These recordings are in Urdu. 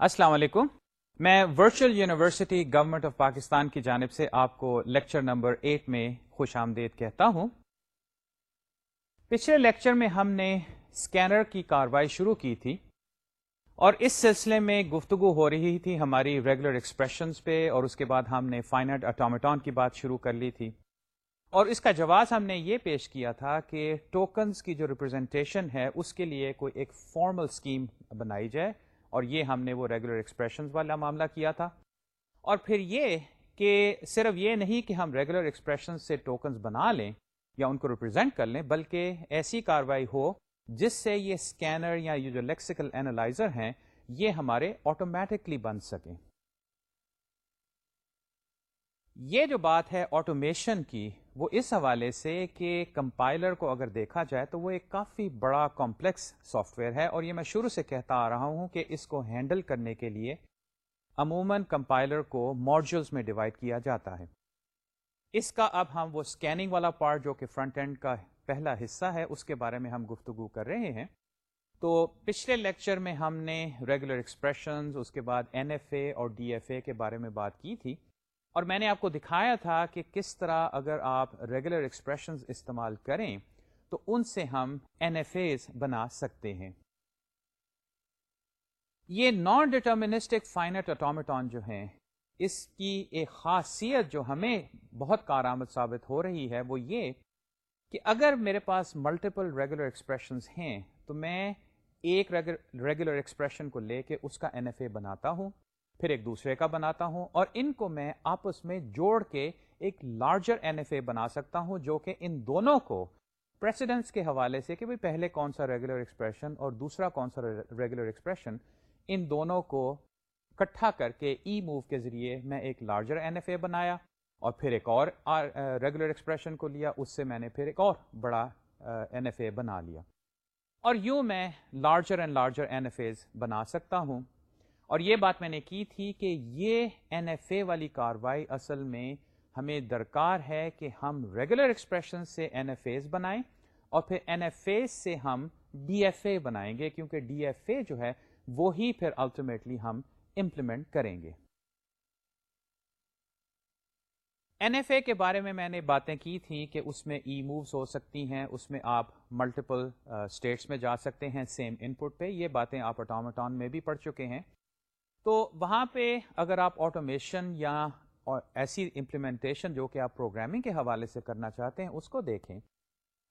السلام علیکم۔ میں virtual university government of Pakistan کی جانب سے آپ کو لیکچر نمبر ایٹ میں خوش آمدید کہتا ہوں۔ پچھلے لیکچر میں ہم نے اسکینر کی کاروائی شروع کی تھی اور اس سلسلے میں گفتگو ہو رہی تھی ہماری ریگولر ایکسپریشنز پہ اور اس کے بعد ہم نے فائنٹ اٹامٹون کی بات شروع کر لی تھی۔ اور اس کا جواز ہم نے یہ پیش کیا تھا کہ ٹوکنز کی جو ریپرزینٹیشن ہے اس کے لیے کوئی ایک فارمل اسکیم بنائی جائے اور یہ ہم نے وہ ریگولر ایکسپریشنز والا معاملہ کیا تھا۔ اور پھر یہ کہ صرف یہ نہیں کہ ہم ریگولر ایکسپریشن سے ٹوکنز بنا لیں یا ان کو ریپرزینٹ کر لیں، بلکہ ایسی کاروائی ہو جس سے یہ اسکینر یا یہ جو لیکسیکل اینالائزر ہیں، یہ ہمارے آٹومیٹکلی بن سکیں۔ یہ جو بات ہے آٹومیشن کی وہ اس حوالے سے کہ کمپائلر کو اگر دیکھا جائے تو وہ ایک کافی بڑا کمپلیکس سافٹ ویئر ہے اور یہ میں شروع سے کہتا آ رہا ہوں کہ اس کو ہینڈل کرنے کے لیے عموماً کمپائلر کو ماڈیولز میں ڈیوائڈ کیا جاتا ہے۔ اس کا اب ہم وہ اسکیننگ والا پارٹ جو کہ فرنٹ اینڈ کا پہلا حصہ ہے، اس کے بارے میں ہم گفتگو کر رہے ہیں۔ تو پچھلے لیکچر میں ہم نے ریگولر ایکسپریشنز اس کے بعد این ایف اے اور ڈی ایف اے کے بارے میں بات کی تھی۔ اور میں نے آپ کو دکھایا تھا کہ کس طرح اگر آپ ریگولر ایکسپریشنز استعمال کریں، تو ان سے ہم این ایف ایز بنا سکتے ہیں۔ یہ نان ڈیٹرمنسٹک فائنٹ اٹامٹون جو ہیں، اس کی ایک خاصیت جو ہمیں بہت کارآمد ثابت ہو رہی ہے، وہ یہ کہ اگر میرے پاس ملٹیپل ریگولر ایکسپریشنز ہیں، تو میں ایک ریگولر ایکسپریشن کو لے کے اس کا این ایف اے بناتا ہوں۔ پھر ایک دوسرے کا بناتا ہوں اور ان کو میں آپس میں جوڑ کے ایک لارجر این ایف اے بنا سکتا ہوں جو کہ ان دونوں کو پریسیڈنس کے حوالے سے کہ بھائی پہلے کون سا ریگولر ایکسپریشن اور دوسرا کون سا ریگولر ایکسپریشن ان دونوں کو اکٹھا کر کے e ای موو کے ذریعے میں ایک لارجر این ایف اے بنایا اور پھر ایک اور ریگولر ایکسپریشن کو لیا، اس سے میں نے پھر ایک اور بڑا این ایف اے بنا لیا۔ اور یوں میں larger and larger N F As بنا سکتا ہوں۔ اور یہ بات میں نے کی تھی کہ یہ این ایف اے والی کاروائی اصل میں ہمیں درکار ہے کہ ہم ریگولر ایکسپریشن سے این ایف ایز بنائیں اور پھر این ایف اے سے ہم ڈی ایف اے بنائیں گے کیونکہ ڈی ایف اے جو ہے وہی پھر الٹیمیٹلی ہم امپلیمنٹ کریں گے۔ این ایف اے کے بارے میں میں نے باتیں کی تھیں کہ اس میں ای مووز ہو سکتی ہیں، اس میں آپ ملٹیپل اسٹیٹس میں جا سکتے ہیں سیم ان پٹ پہ۔ یہ باتیں آپ اٹامٹون میں بھی پڑھ چکے ہیں۔ تو وہاں پہ اگر آپ آٹومیشن یا ایسی امپلیمنٹیشن جو کہ آپ پروگرامنگ کے حوالے سے کرنا چاہتے ہیں، اس کو دیکھیں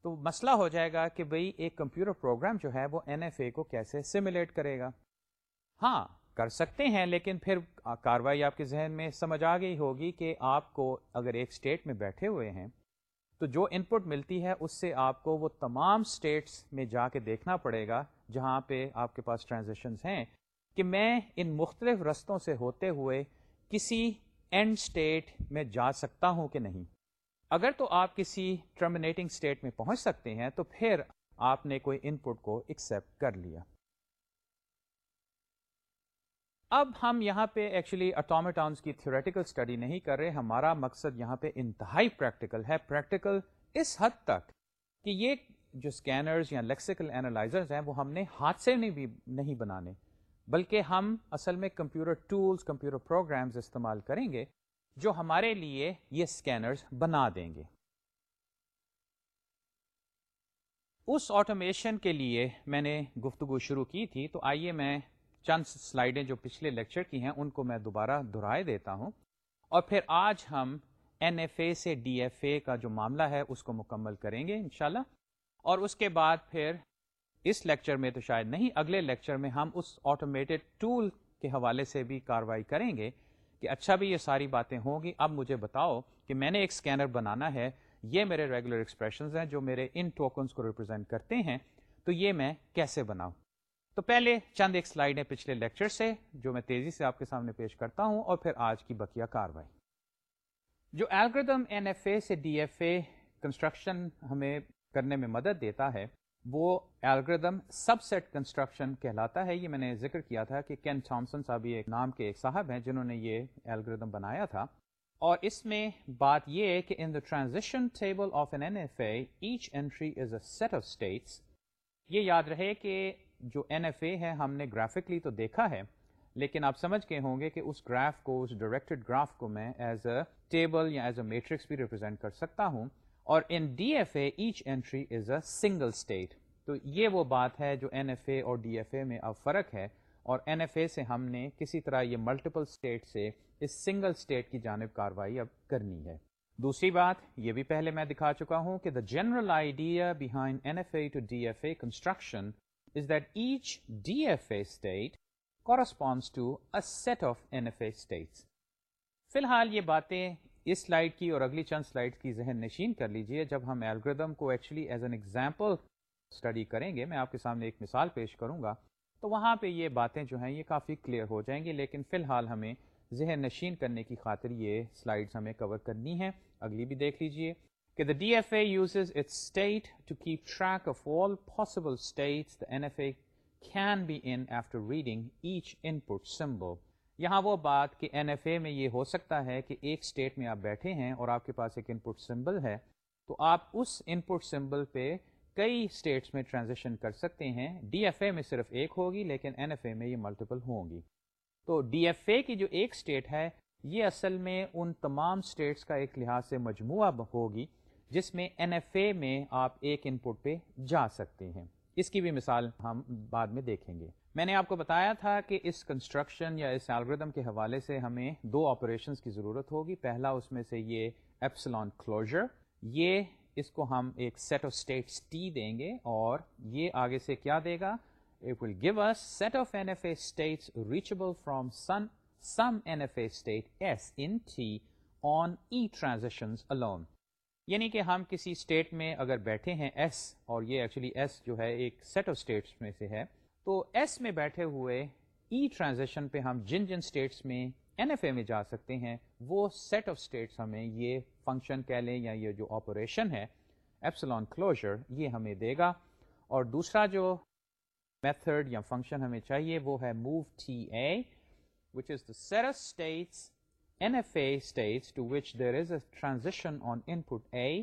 تو مسئلہ ہو جائے گا کہ بھئی ایک کمپیوٹر پروگرام جو ہے وہ این ایف اے کو کیسے سیمولیٹ کرے گا۔ ہاں کر سکتے ہیں، لیکن پھر کاروائی آپ کے ذہن میں سمجھ آ گئی ہوگی کہ آپ کو اگر ایک اسٹیٹ میں بیٹھے ہوئے ہیں، تو جو ان پٹ ملتی ہے، اس سے آپ کو وہ تمام اسٹیٹس میں جا کے دیکھنا پڑے گا جہاں پہ آپ کے پاس ٹرانزیکشنز ہیں۔ کہ میں ان مختلف رستوں سے ہوتے ہوئے کسی اینڈ اسٹیٹ میں جا سکتا ہوں کہ نہیں۔ اگر تو آپ کسی ٹرمینیٹنگ اسٹیٹ میں پہنچ سکتے ہیں تو پھر آپ نے کوئی ان پٹ کو ایکسپٹ کر لیا۔ اب ہم یہاں پہ ایکچولی اٹامٹاؤنس کی تھیوریٹیکل اسٹڈی نہیں کر رہے، ہمارا مقصد یہاں پہ انتہائی پریکٹیکل ہے۔ پریکٹیکل اس حد تک کہ یہ جو اسکینرز یا لیکسیکل اینالائزرز ہیں، وہ ہم نے ہاتھ سے نہیں بھی نہیں بنانے۔ بلکہ ہم اصل میں کمپیوٹر ٹولز، کمپیوٹر پروگرامز استعمال کریں گے جو ہمارے لیے یہ اسکینرز بنا دیں گے۔ اس آٹومیشن کے لیے میں نے گفتگو شروع کی تھی، تو آئیے میں چند سلائیڈیں جو پچھلے لیکچر کی ہیں، ان کو میں دوبارہ دہرائے دیتا ہوں۔ اور پھر آج ہم این ایف اے سے ڈی ایف اے کا جو معاملہ ہے، اس کو مکمل کریں گے انشاءاللہ۔ اور اس کے بعد پھر اس لیکچر میں تو شاید نہیں، اگلے لیکچر میں ہم اس آٹومیٹڈ ٹول کے حوالے سے بھی کاروائی کریں گے کہ اچھا بھی یہ ساری باتیں ہوں گی۔ اب مجھے بتاؤ کہ میں نے ایک اسکینر بنانا ہے، یہ میرے ریگولر ایکسپریشنز ہیں جو میرے ان ٹوکنس کو ریپرزینٹ کرتے ہیں، تو یہ میں کیسے بناؤں؟ تو پہلے چند ایک سلائڈ ہے پچھلے لیکچر سے جو میں تیزی سے آپ کے سامنے پیش کرتا ہوں اور پھر آج کی بقیہ کاروائی۔ جو الگریدم این ایف اے سے ڈی ایف اے کنسٹرکشن ہمیں کرنے میں مدد دیتا ہے وہ الگریدم سب سیٹ کنسٹرکشن کہلاتا ہے۔ یہ میں نے ذکر کیا تھا کہ کین تھامسن صاحب ایک نام کے ایک صاحب ہیں جنہوں نے یہ الگریدم بنایا تھا۔ اور اس میں بات یہ ہے کہ in the transition table of an N F A each entry is a set of states یہ یاد رہے کہ جو این ایف اے ہے ہم نے گرافکلی تو دیکھا ہے، لیکن آپ سمجھ کے ہوں گے کہ اس گراف کو، اس ڈائریکٹڈ گراف کو میں ایز اے ٹیبل یا ایز اے میٹرکس بھی ریپرزینٹ کر سکتا ہوں۔ اور in D F A each entry is a single state تو یہ وہ بات ہے جو این ایف اے اور ڈی ایف اے میں اب فرق ہے اور این ایف اے سے ہم نے کسی طرح یہ ملٹیپل اسٹیٹ سے اس سنگل اسٹیٹ کی جانب کاروائی اب کرنی ہے۔ دوسری بات، یہ بھی پہلے میں دکھا چکا ہوں کہ the general idea behind N F A to D F A construction is that each D F A state corresponds to a set of N F A states فی الحال یہ باتیں اس سلائڈ کی اور اگلی چند سلائڈ کی ذہن نشین کر لیجیے۔ جب ہم الگریدم کو actually as an example study کریں گے، میں آپ کے سامنے ایک مثال پیش کروں گا۔ تو وہاں پہ یہ باتیں جو ہیں یہ کافی کلیئر ہو جائیں گی، لیکن فی الحال ہمیں ذہن نشین کرنے کی خاطر یہ سلائڈز ہمیں کور کرنی ہے اگلی بھی دیکھ لیجیے کہ the D F A uses it state to keep track of all possible states the N F A can be in after reading each input symbol یہاں وہ بات کہ این ایف اے میں یہ ہو سکتا ہے کہ ایک اسٹیٹ میں آپ بیٹھے ہیں اور آپ کے پاس ایک ان پٹ سمبل ہے، تو آپ اس ان پٹ سمبل پہ کئی اسٹیٹس میں ٹرانزیکشن کر سکتے ہیں۔ ڈی ایف اے میں صرف ایک ہوگی، لیکن این ایف اے میں یہ ملٹیپل ہوں گی۔ تو ڈی ایف اے کی جو ایک اسٹیٹ ہے، یہ اصل میں ان تمام اسٹیٹس کا ایک لحاظ سے مجموعہ ہوگی، جس میں این ایف اے میں آپ ایک ان پٹ پہ جا سکتے ہیں۔ اس کی بھی مثال ہم بعد میں دیکھیں گے۔ میں نے آپ کو بتایا تھا کہ اس کنسٹرکشن یا اس الگریدم کے حوالے سے ہمیں دو آپریشنس کی ضرورت ہوگی۔ پہلا اس میں سے یہ ایپسلون کلوجر یہ اس کو ہم ایک سیٹ آف اسٹیٹس ٹی دیں گے اور یہ آگے سے کیا دے گا؟ It will give us set of N F A states reachable from some some N F A state S in T on E transition alone یعنی کہ ہم کسی اسٹیٹ میں اگر بیٹھے ہیں ایس اور یہ ایکچولی ایس جو ہے ایک سیٹ آف اسٹیٹس میں سے ہے تو ایس میں بیٹھے ہوئے ای ٹرانزیکشن پہ ہم جن جن اسٹیٹس میں این ایف اے میں جا سکتے ہیں، وہ سیٹ آف اسٹیٹس ہمیں یہ فنکشن کہہ لیں یا یہ جو آپریشن ہے، ایپسلون کلوجر یہ ہمیں دے گا۔ اور دوسرا جو میتھڈ یا فنکشن ہمیں چاہیے وہ ہے move T a which is the set of states N F A states to which there is a transaction on input a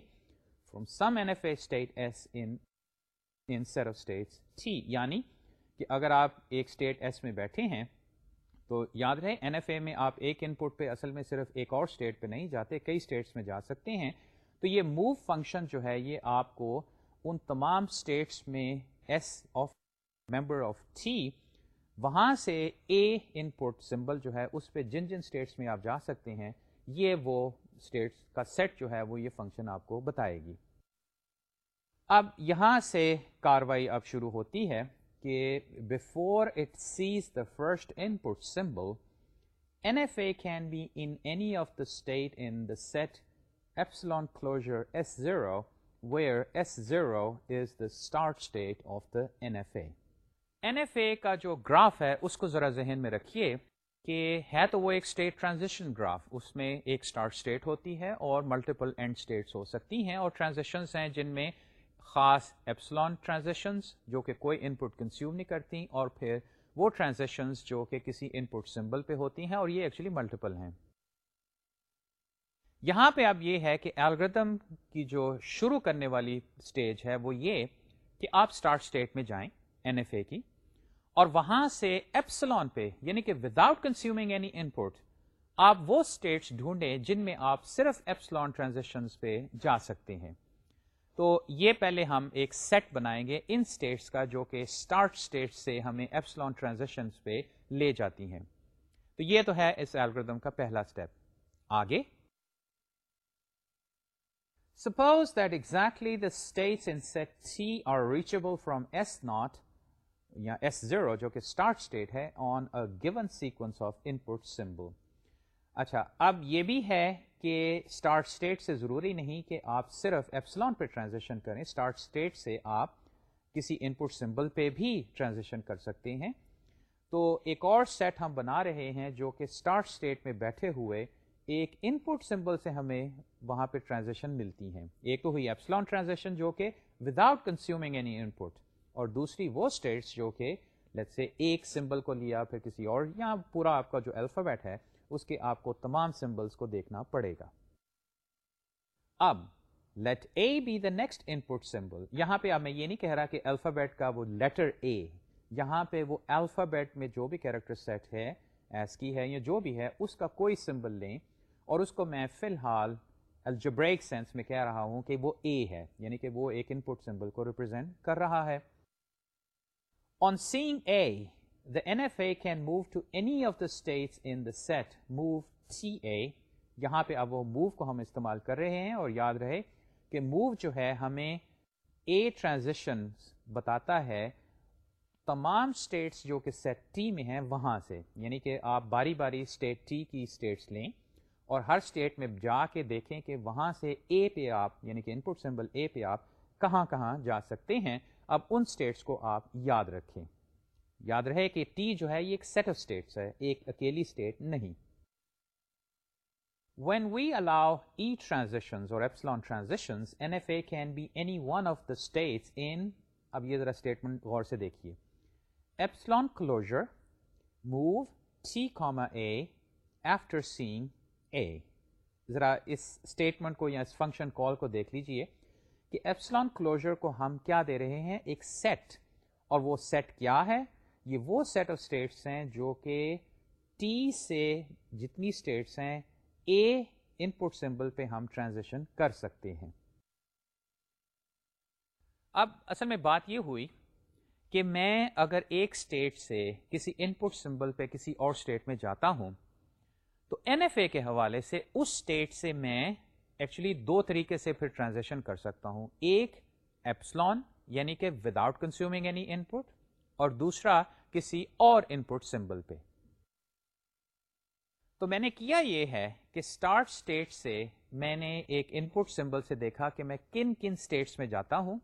from some N F A state s in set states T یعنی کہ اگر آپ ایک اسٹیٹ ایس میں بیٹھے ہیں، تو یاد رہے این ایف اے میں آپ ایک ان پٹ پہ اصل میں صرف ایک اور اسٹیٹ پہ نہیں جاتے، کئی اسٹیٹس میں جا سکتے ہیں۔ تو یہ موو فنکشن جو ہے، یہ آپ کو ان تمام اسٹیٹس میں s of member of T وہاں سے اے ان پٹ سمبل جو ہے، اس پہ جن جن اسٹیٹس میں آپ جا سکتے ہیں، یہ وہ اسٹیٹس کا سیٹ جو ہے، وہ یہ فنکشن آپ کو بتائے گی۔ اب یہاں سے کاروائی اب شروع ہوتی ہے۔ کہ before it sees the first input symbol N F A can be in any of the state in the set epsilon closure s zero where s zero is the start state of the N F A N F A کا جو گراف ہے، اس کو ذرا ذہن میں رکھیے کہ ہے تو وہ ایک اسٹیٹ ٹرانزیشن گراف، اس میں ایک اسٹارٹ اسٹیٹ ہوتی ہے اور ملٹیپل اینڈ اسٹیٹس ہو سکتی ہیں اور ٹرانزیکشنس ہیں جن میں خاص ایپسلون ٹرانزیکشنز جو کہ کوئی ان پٹ کنزیوم نہیں کرتی اور پھر وہ ٹرانزیکشنز جو کہ کسی ان پٹ سمبل پہ ہوتی ہیں اور یہ ایکچولی ملٹیپل ہیں۔ یہاں پہ اب یہ ہے کہ الگریدم کی جو شروع کرنے والی اسٹیج ہے وہ یہ کہ آپ اسٹارٹ اسٹیٹ میں جائیں این ایف اے کی اور وہاں سے ایپسلون پہ یعنی کہ without consuming any input آپ وہ اسٹیٹس ڈھونڈیں جن میں آپ صرف ایپسلون ٹرانزیکشن پہ جا سکتے ہیں۔ تو یہ پہلے ہم ایک سیٹ بنائیں گے ان اسٹیٹس کا جو کہ اسٹارٹ اسٹیٹ سے ہمیں ایپسلون ٹرانزیکشن پہ لے جاتی ہیں۔ تو یہ تو ہے اس الگریدم کا پہلا اسٹیپ آگے۔ Suppose that exactly the states in set C are reachable from s naught یا ایس زیرو جو کہ اسٹارٹ اسٹیٹ ہے on a given sequence of input symbol اچھا اب یہ بھی ہے کہ اسٹارٹ اسٹیٹ سے ضروری نہیں کہ آپ صرف ایپسلون پہ ٹرانزیکشن کریں اسٹارٹ اسٹیٹ سے آپ کسی ان پٹ سمبل پہ بھی ٹرانزیکشن کر سکتے ہیں۔ تو ایک اور سیٹ ہم بنا رہے ہیں جو کہ اسٹارٹ اسٹیٹ میں بیٹھے ہوئے ایک ان پٹ سمبل سے ہمیں وہاں پہ ٹرانزیکشن ملتی ہیں۔ ایک تو ہوئی ایپسلون ٹرانزیکشن جو کہ without consuming any input اور دوسری وہ اسٹیٹس جو کہ لیٹ سے ایک سمبل کو لیا، پھر کسی اور، یا پورا آپ کا جو الفابیٹ ہے اس کے آپ کو تمام سمبلس کو دیکھنا پڑے گا۔ اب let a be the next input symbol یہاں پہ اب میں یہ نہیں کہہ رہا کہ الفابیٹ کا وہ لیٹر اے یہاں پہ وہ الفابیٹ میں جو بھی کیریکٹر سیٹ ہے ایس کی ہے یا جو بھی ہے، اس کا کوئی سمبل لیں اور اس کو میں فی الحال الجبریک سینس میں کہہ رہا ہوں کہ وہ اے ہے یعنی کہ وہ ایک ان پٹ سمبل کو ریپرزینٹ کر رہا ہے۔ On seeing a the N F A can move to any of the states in the set move a یہاں پہ اب وہ موو کو ہم استعمال کر رہے ہیں اور یاد رہے کہ موو جو ہے ہمیں اے ٹرانزیشن بتاتا ہے تمام اسٹیٹس جو کہ سیٹ ٹی میں ہیں وہاں سے. یعنی کہ آپ باری باری اسٹیٹ ٹی کی اسٹیٹس لیں اور ہر اسٹیٹ میں جا کے دیکھیں کہ وہاں سے اے پہ آپ یعنی کہ ان پٹ سمبل اے پہ آپ کہاں کہاں جا سکتے ہیں. اب ان اسٹیٹس کو آپ یاد رکھیں۔ یاد رہے کہ ٹی جو ہے یہ ایک سیٹ آف اسٹیٹس ہے، ایک اکیلی اسٹیٹ نہیں۔ When we allow e transaction اور epsilon transaction N F A can be any one of the states in اب یہ ذرا اسٹیٹمنٹ غور سے دیکھیے۔ Epsilon closure move T comma a after seeing a ذرا اس اسٹیٹمنٹ کو یا اس فنکشن کال کو دیکھ لیجیے کہ ایپسلان کلوجر کو ہم کیا دے رہے ہیں؟ ایک سیٹ اور وہ سیٹ کیا ہے؟ یہ وہ سیٹ آف اسٹیٹس ہیں جو کہ ٹی سے جتنی اسٹیٹس ہیں اے ان پٹ سمبل پہ ہم ٹرانزیکشن کر سکتے ہیں۔ اب اصل میں بات یہ ہوئی کہ میں اگر ایک اسٹیٹ سے کسی ان پٹ سمبل پہ کسی اور اسٹیٹ میں جاتا ہوں، تو این ایف اے کے حوالے سے اس اسٹیٹ سے میں ایکچولی دو طریقے سے پھر ٹرانزیکشن کر سکتا ہوں۔ ایک ایپسلون یعنی کہ without consuming any input اور دوسرا کسی اور ان پٹ سمبل پہ۔ تو میں نے کیا یہ ہے کہ اسٹارٹ اسٹیٹ سے میں نے ایک ان پٹ سمبل سے دیکھا کہ میں کن کن اسٹیٹس میں جاتا ہوں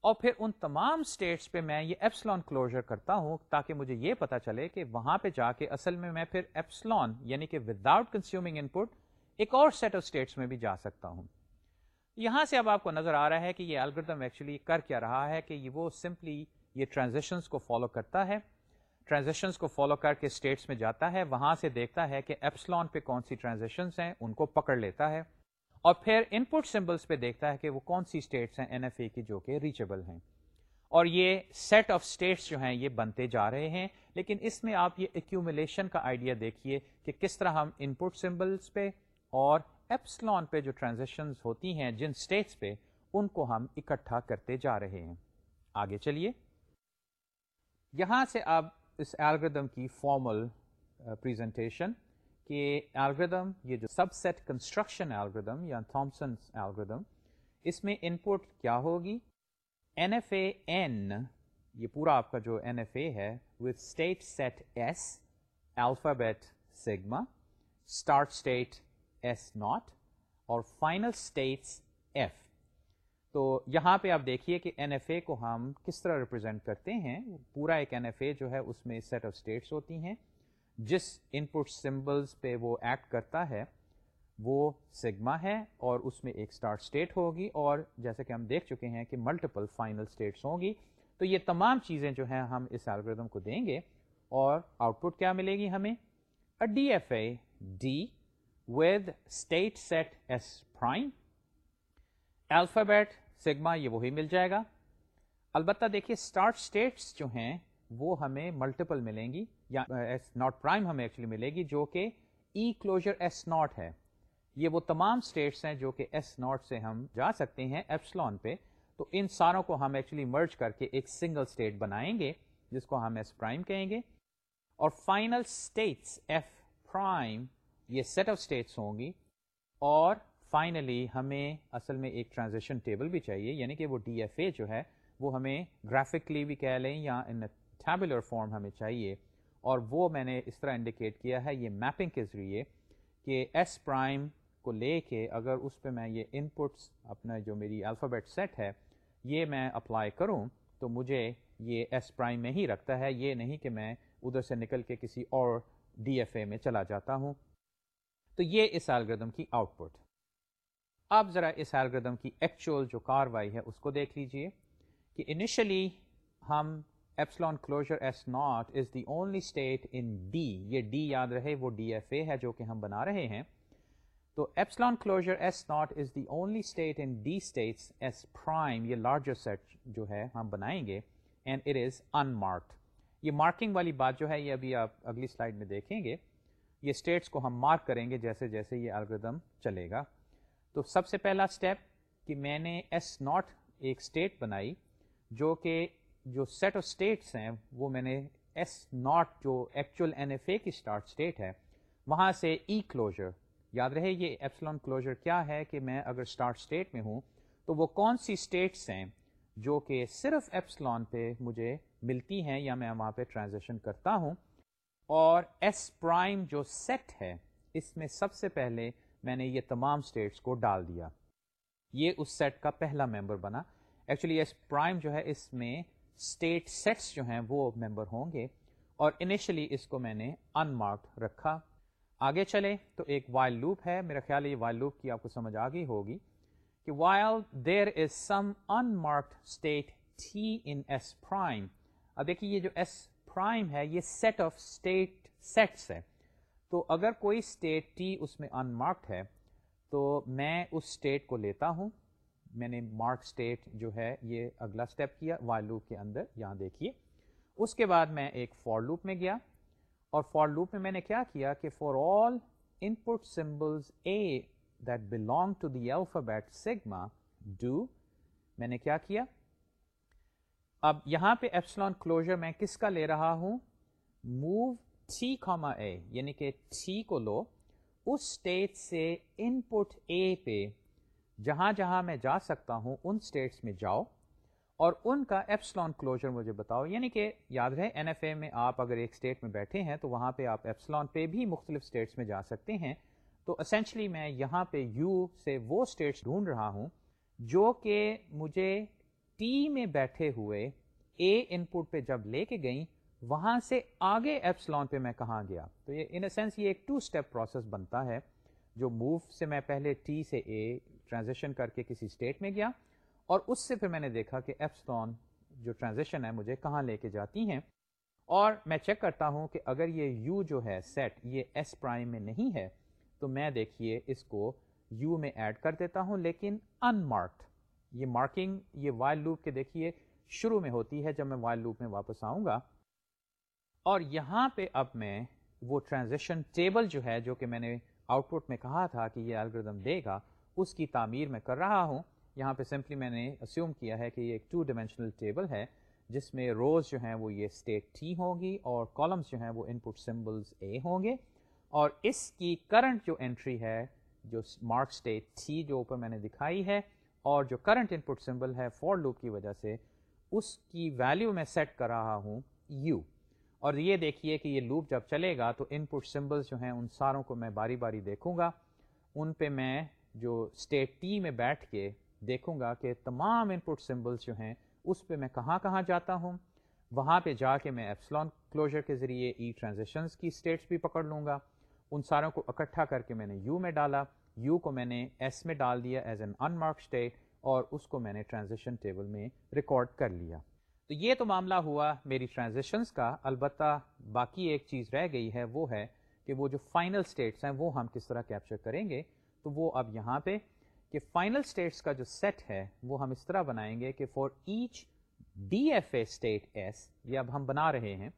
اور پھر ان تمام اسٹیٹس پہ میں یہ ایپسلون کلوجر کرتا ہوں تاکہ مجھے یہ پتا چلے کہ وہاں پہ جا کے اصل میں میں پھر ایپسلون یعنی کہ وداؤٹ کنزیومنگ ان پٹ ایک اور سیٹ آف اسٹیٹس میں بھی جا سکتا ہوں۔ یہاں سے اب آپ کو نظر آ رہا ہے کہ یہ الگردم ایکچولی کر کیا رہا ہے کہ یہ وہ سمپلی یہ ٹرانزیکشنس کو فالو کرتا ہے۔ ٹرانزیکشنس کو فالو کر کے اسٹیٹس میں جاتا ہے۔ وہاں سے دیکھتا ہے کہ ایپسلون پہ کون سی ٹرانزیکشنس ہیں، ان کو پکڑ لیتا ہے۔ اور پھر ان پٹ سمبلس پہ دیکھتا ہے کہ وہ کون سی اسٹیٹس ہیں این ایف اے کی جو کہ ریچبل ہیں۔ اور یہ سیٹ آف اسٹیٹس جو ہیں، یہ بنتے جا رہے ہیں۔ لیکن اس میں آپ یہ ایکومولیشن کا آئیڈیا دیکھیے کہ کس طرح ہم ان پٹ سمبلس پہ اور ایپسلون پہ جو ٹرانزیکشن ہوتی ہیں، جن اسٹیٹس پہ، ان کو ہم اکٹھا کرتے جا رہے ہیں۔ آگے چلیے۔ یہاں سے اب اس ایلگردم کی فارمل پریزنٹیشن uh, کہ الگریدم یہ جو سب سیٹ کنسٹرکشن الگریدم یا تھامسن الگریدم اس میں ان پٹ کیا ہوگی؟ این ایف اے این یہ پورا آپ کا جو این ایف اے ہے with state set S alphabet sigma start state s naught اور فائنل اسٹیٹس ایف تو یہاں پہ آپ دیکھیے کہ این ایف اے کو ہم کس طرح ریپرزینٹ کرتے ہیں؟ پورا ایک این ایف اے جو ہے اس میں سیٹ آف اسٹیٹس ہوتی ہیں۔ جس ان پٹ سمبلس پہ وہ ایکٹ کرتا ہے، وہ سگما ہے اور اس میں ایک اسٹارٹ اسٹیٹ ہوگی۔ اور جیسے کہ ہم دیکھ چکے ہیں کہ ملٹیپل فائنل اسٹیٹس ہوں گی۔ تو یہ تمام چیزیں جو ہیں ہم اس الگریدم کو دیں گے۔ اور آؤٹ پٹ کیا ملے گی ہمیں؟ D F A D with state set S prime alphabet, sigma, یہ وہی مل جائے گا۔ البتہ دیکھیے اسٹارٹ اسٹیٹس جو ہیں، وہ ہمیں ملٹیپل ملیں گی، یا ایس ناٹ پرائم ہمیں ایکچولی ملے گی، جو کہ ای کلوجر ایس ناٹ ہے۔ یہ وہ تمام اسٹیٹس ہیں جو کہ ایس ناٹ سے ہم جا سکتے ہیں ایپسلون پہ۔ تو ان ساروں کو ہم ایکچولی مرج کر کے ایک سنگل اسٹیٹ بنائیں گے، جس کو ہم ایس پرائم کہیں گے۔ اور فائنل اسٹیٹس ایف پرائم یہ سیٹ آف اسٹیٹس ہوں گی۔ اور فائنلی ہمیں اصل میں ایک ٹرانزیکشن ٹیبل بھی چاہیے یعنی کہ وہ ڈی ایف اے جو ہے، وہ ہمیں گرافکلی بھی کہہ لیں یا ان ٹیبلر فارم ہمیں چاہیے۔ اور وہ میں نے اس طرح انڈیکیٹ کیا ہے، یہ میپنگ کے ذریعے کہ ایس پرائم کو لے کے اگر اس پہ میں یہ ان پٹس اپنا جو میری الفابیٹ سیٹ ہے، یہ میں اپلائی کروں تو مجھے یہ ایس پرائم میں ہی رکھتا ہے۔ یہ نہیں کہ میں ادھر سے نکل کے کسی اور ڈی ایف اے میں چلا جاتا ہوں۔ تو یہ اس الگردم کی آؤٹ پٹ اب ذرا اس الگردم کی ایکچوئل جو کاروائی ہے اس کو دیکھ لیجیے کہ انیشلی ہم epsilon closure s naught is the only state in D یہ ڈی یاد رہے، وہ ڈی ایف اے ہے جو کہ ہم بنا رہے ہیں، تو epsilon closure s naught is the only state in D states s prime یہ لارجر سیٹ جو ہے ہم بنائیں گے and it is unmarked یہ مارکنگ والی بات جو ہے، یہ ابھی آپ اگلی سلائڈ میں دیکھیں گے، یہ اسٹیٹس کو ہم مارک کریں گے جیسے جیسے یہ الگریدم چلے گا۔ تو سب سے پہلا اسٹیپ کہ میں نے ایس ناٹ ایک اسٹیٹ بنائی جو کہ جو سیٹ آف اسٹیٹس ہیں، وہ میں نے ایس ناٹ جو ایکچوئل این ایف اے کی اسٹارٹ اسٹیٹ ہے، وہاں سے ای e کلوجر یاد رہے یہ ایپسلون کلوجر کیا ہے کہ میں اگر اسٹارٹ اسٹیٹ میں ہوں تو وہ کون سی اسٹیٹس ہیں جو کہ صرف ایپسلون پہ مجھے ملتی ہیں یا میں وہاں پہ ٹرانزیکشن کرتا ہوں؟ اور ایس پرائم جو سیٹ ہے، اس میں سب سے پہلے میں نے یہ تمام اسٹیٹس کو ڈال دیا۔ یہ اس سیٹ کا پہلا ممبر بنا۔ ایکچولی ایس پرائم جو ہے اس میں اسٹیٹ سیٹس جو ہیں وہ ممبر ہوں گے۔ اور انیشلی اس کو میں نے ان مارکڈ رکھا۔ آگے چلے تو ایک وائل لوپ ہے۔ میرا خیال ہے یہ وائل لوپ کی آپ کو سمجھ آ گئی ہوگی کہ while there is some unmarked state تھی ان ایس پرائم اب دیکھیے یہ جو ایس پرائم ہے، یہ سیٹ آف اسٹیٹ سیٹس ہے۔ تو اگر کوئی اسٹیٹ ٹی اس میں ان مارکڈ ہے، تو میں اس اسٹیٹ کو لیتا ہوں۔ میں نے مارک اسٹیٹ جو ہے، یہ اگلا اسٹیپ کیا وائل لوپ کے اندر، یہاں دیکھیے۔ اس کے بعد میں ایک فور لوپ میں گیا۔ اور فور لوپ میں میں نے کیا کیا کہ for all input symbols a that belong to the alphabet sigma do میں نے کیا کیا۔ اب یہاں پہ ایپسلون کلوجر میں کس کا لے رہا ہوں؟ موو ٹھی کاما اے یعنی کہ ٹھی کو لو، اس اسٹیٹ سے ان پٹ اے پہ جہاں جہاں میں جا سکتا ہوں، ان اسٹیٹس میں جاؤ اور ان کا ایپسلون کلوجر مجھے بتاؤ۔ یعنی کہ یاد رہے این ایف اے میں آپ اگر ایک اسٹیٹ میں بیٹھے ہیں تو وہاں پہ آپ ایپسلون پہ بھی مختلف اسٹیٹس میں جا سکتے ہیں۔ تو اسینشلی میں یہاں پہ یو سے وہ اسٹیٹس ڈھونڈ رہا ہوں جو کہ مجھے ٹی میں بیٹھے ہوئے اے ان پٹ پہ جب لے کے گئیں وہاں سے آگے ایپسلون پہ میں کہاں گیا؟ تو یہ ان اے سینس یہ ایک ٹو اسٹیپ پروسیس بنتا ہے، جو موو سے میں پہلے ٹی سے اے ٹرانزیکشن کر کے کسی اسٹیٹ میں گیا، اور اس سے پھر میں نے دیکھا کہ ایپسلون جو ٹرانزیکشن ہے مجھے کہاں لے کے جاتی ہیں۔ اور میں چیک کرتا ہوں کہ اگر یہ یو جو ہے سیٹ یہ ایس پرائم میں نہیں ہے، تو میں دیکھیے اس کو یو میں ایڈ کر دیتا ہوں، لیکن ان مارکڈ یہ مارکنگ یہ وائل لوپ کے دیکھیے، شروع میں ہوتی ہے جب میں وائل لوپ میں واپس آؤں گا۔ اور یہاں پہ اب میں وہ ٹرانزیکشن ٹیبل جو ہے، جو کہ میں نے آؤٹ پٹ میں کہا تھا کہ یہ الگریدم دے گا، اس کی تعمیر میں کر رہا ہوں۔ یہاں پہ سمپلی میں نے اسیوم کیا ہے کہ یہ ایک ٹو ڈائمینشنل ٹیبل ہے، جس میں روز جو ہیں وہ یہ اسٹیٹ ٹی ہوگی اور کالمس جو ہیں وہ ان پٹ سمبلز اے ہوں گے۔ اور اس کی کرنٹ جو انٹری ہے، جو مارک اسٹیٹ تھی جو اوپر میں نے دکھائی ہے اور جو کرنٹ ان پٹ سمبل ہے فور لوپ کی وجہ سے، اس کی ویلیو میں سیٹ کر رہا ہوں یو اور یہ دیکھیے کہ یہ لوپ جب چلے گا تو ان پٹ سمبلس جو ہیں ان ساروں کو میں باری باری دیکھوں گا۔ ان پہ میں جو اسٹیٹ ٹی میں بیٹھ کے دیکھوں گا کہ تمام ان پٹ سمبلس جو ہیں اس پہ میں کہاں کہاں جاتا ہوں۔ وہاں پہ جا کے میں ایپسلون کلوجر کے ذریعے e ای ٹرانزیکشنس کی اسٹیٹس بھی پکڑ لوں گا۔ ان ساروں کو اکٹھا کر کے میں نے یو میں ڈالا۔ یو کو میں نے ایس میں ڈال دیا as an unmark state اور اس کو میں نے ٹرانزیکشن ٹیبل میں ریکارڈ کر لیا۔ تو یہ تو معاملہ ہوا میری ٹرانزیکشنس کا۔ البتہ باقی ایک چیز رہ گئی ہے، وہ ہے کہ وہ جو فائنل اسٹیٹس ہیں، وہ ہم کس طرح کیپچر کریں گے؟ تو وہ اب یہاں پہ کہ فائنل اسٹیٹس کا جو سیٹ ہے، وہ ہم اس طرح بنائیں گے کہ for each D F A state s یہ اب ہم بنا رہے ہیں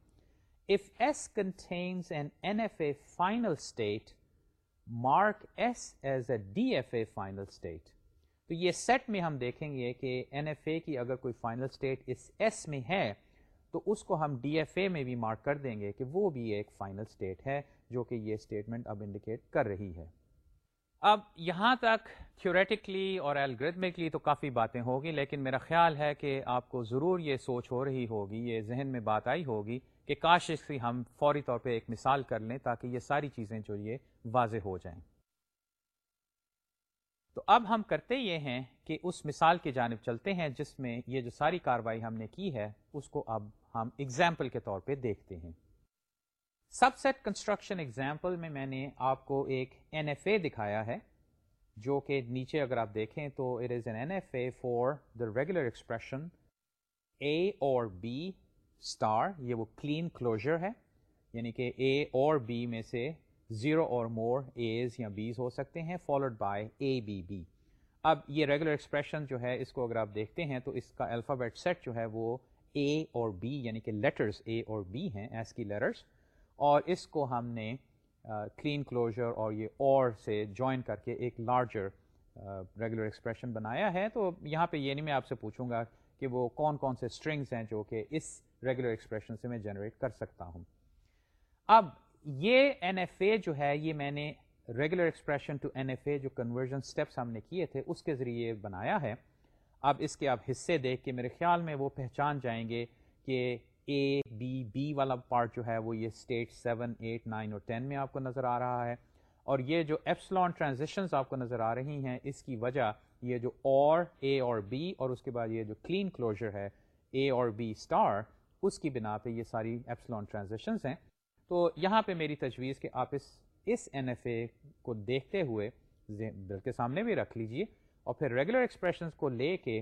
if s contains an N F A final state mark s as a D F A final state تو یہ سیٹ میں ہم دیکھیں گے کہ این ایف اے کی اگر کوئی فائنل اسٹیٹ اس ایس میں ہے، تو اس کو ہم ڈی ایف اے میں بھی مارک کر دیں گے کہ وہ بھی ایک فائنل اسٹیٹ ہے جو کہ یہ اسٹیٹمنٹ اب انڈیکیٹ کر رہی ہے۔ اب یہاں تک تھیوریٹکلی اور الگریدمکلی تو کافی باتیں ہوگی، لیکن میرا خیال ہے کہ آپ کو ضرور یہ سوچ ہو رہی ہوگی، یہ ذہن میں بات آئی ہوگی کہ کاش اس کی ہم فوری طور پہ ایک مثال کر لیں تاکہ یہ ساری چیزیں جو یہ واضح ہو جائیں۔ تو اب ہم کرتے یہ ہیں کہ اس مثال کی جانب چلتے ہیں جس میں یہ جو ساری کاروائی ہم نے کی ہے، اس کو اب ہم اگزامپل کے طور پہ دیکھتے ہیں۔ سب سیٹ کنسٹرکشن ایگزامپل میں میں نے آپ کو ایک این ایف اے دکھایا ہے، جو کہ نیچے اگر آپ دیکھیں تو it is an N F A for the regular expression a اور بی اسٹار یہ وہ کلین کلوجر ہے یعنی کہ اے اور بی میں سے زیرو اور مور ایز یا بیز ہو سکتے ہیں followed by a b b اب یہ ریگولر ایکسپریشن جو ہے، اس کو اگر آپ دیکھتے ہیں تو اس کا الفابیٹ سیٹ جو ہے وہ اے اور بی یعنی کہ لیٹرس اے اور بی ہیں ایس کی لیٹرس اور اس کو ہم نے کلین کلوجر اور یہ اور سے جوائن کر کے ایک لارجر ریگولر ایکسپریشن بنایا ہے. تو یہاں پہ یہ نہیں میں آپ سے پوچھوں گا کہ وہ کون کون سے اسٹرنگس ہیں جو کہ اس ریگولر ایکسپریشن سے میں جنریٹ کر سکتا ہوں. اب یہ این ایف اے جو ہے، یہ میں نے regular expression to N F A جو کنورژن اسٹیپس ہم نے کیے تھے، اس کے ذریعے بنایا ہے۔ اب اس کے آپ حصے دیکھ کے میرے خیال میں وہ پہچان جائیں گے کہ اے بی بی والا پارٹ جو ہے وہ یہ اسٹیٹ سیون ایٹ نائن اور ٹین میں آپ کو نظر آ رہا ہے۔ اور یہ جو ایپسلون ٹرانزیکشنز آپ کو نظر آ رہی ہیں، اس کی وجہ یہ جو اور اے اور بی اور اس کے بعد یہ جو کلین کلوجر ہے اے اور بی اسٹار اس کی بنا پہ یہ ساری ایپسلون ٹرانزیکشنز ہیں۔ تو یہاں پہ میری تجویز کہ آپ اس اس این ایف اے کو دیکھتے ہوئے دل کے سامنے بھی رکھ لیجیے اور پھر ریگولر ایکسپریشنس کو لے کے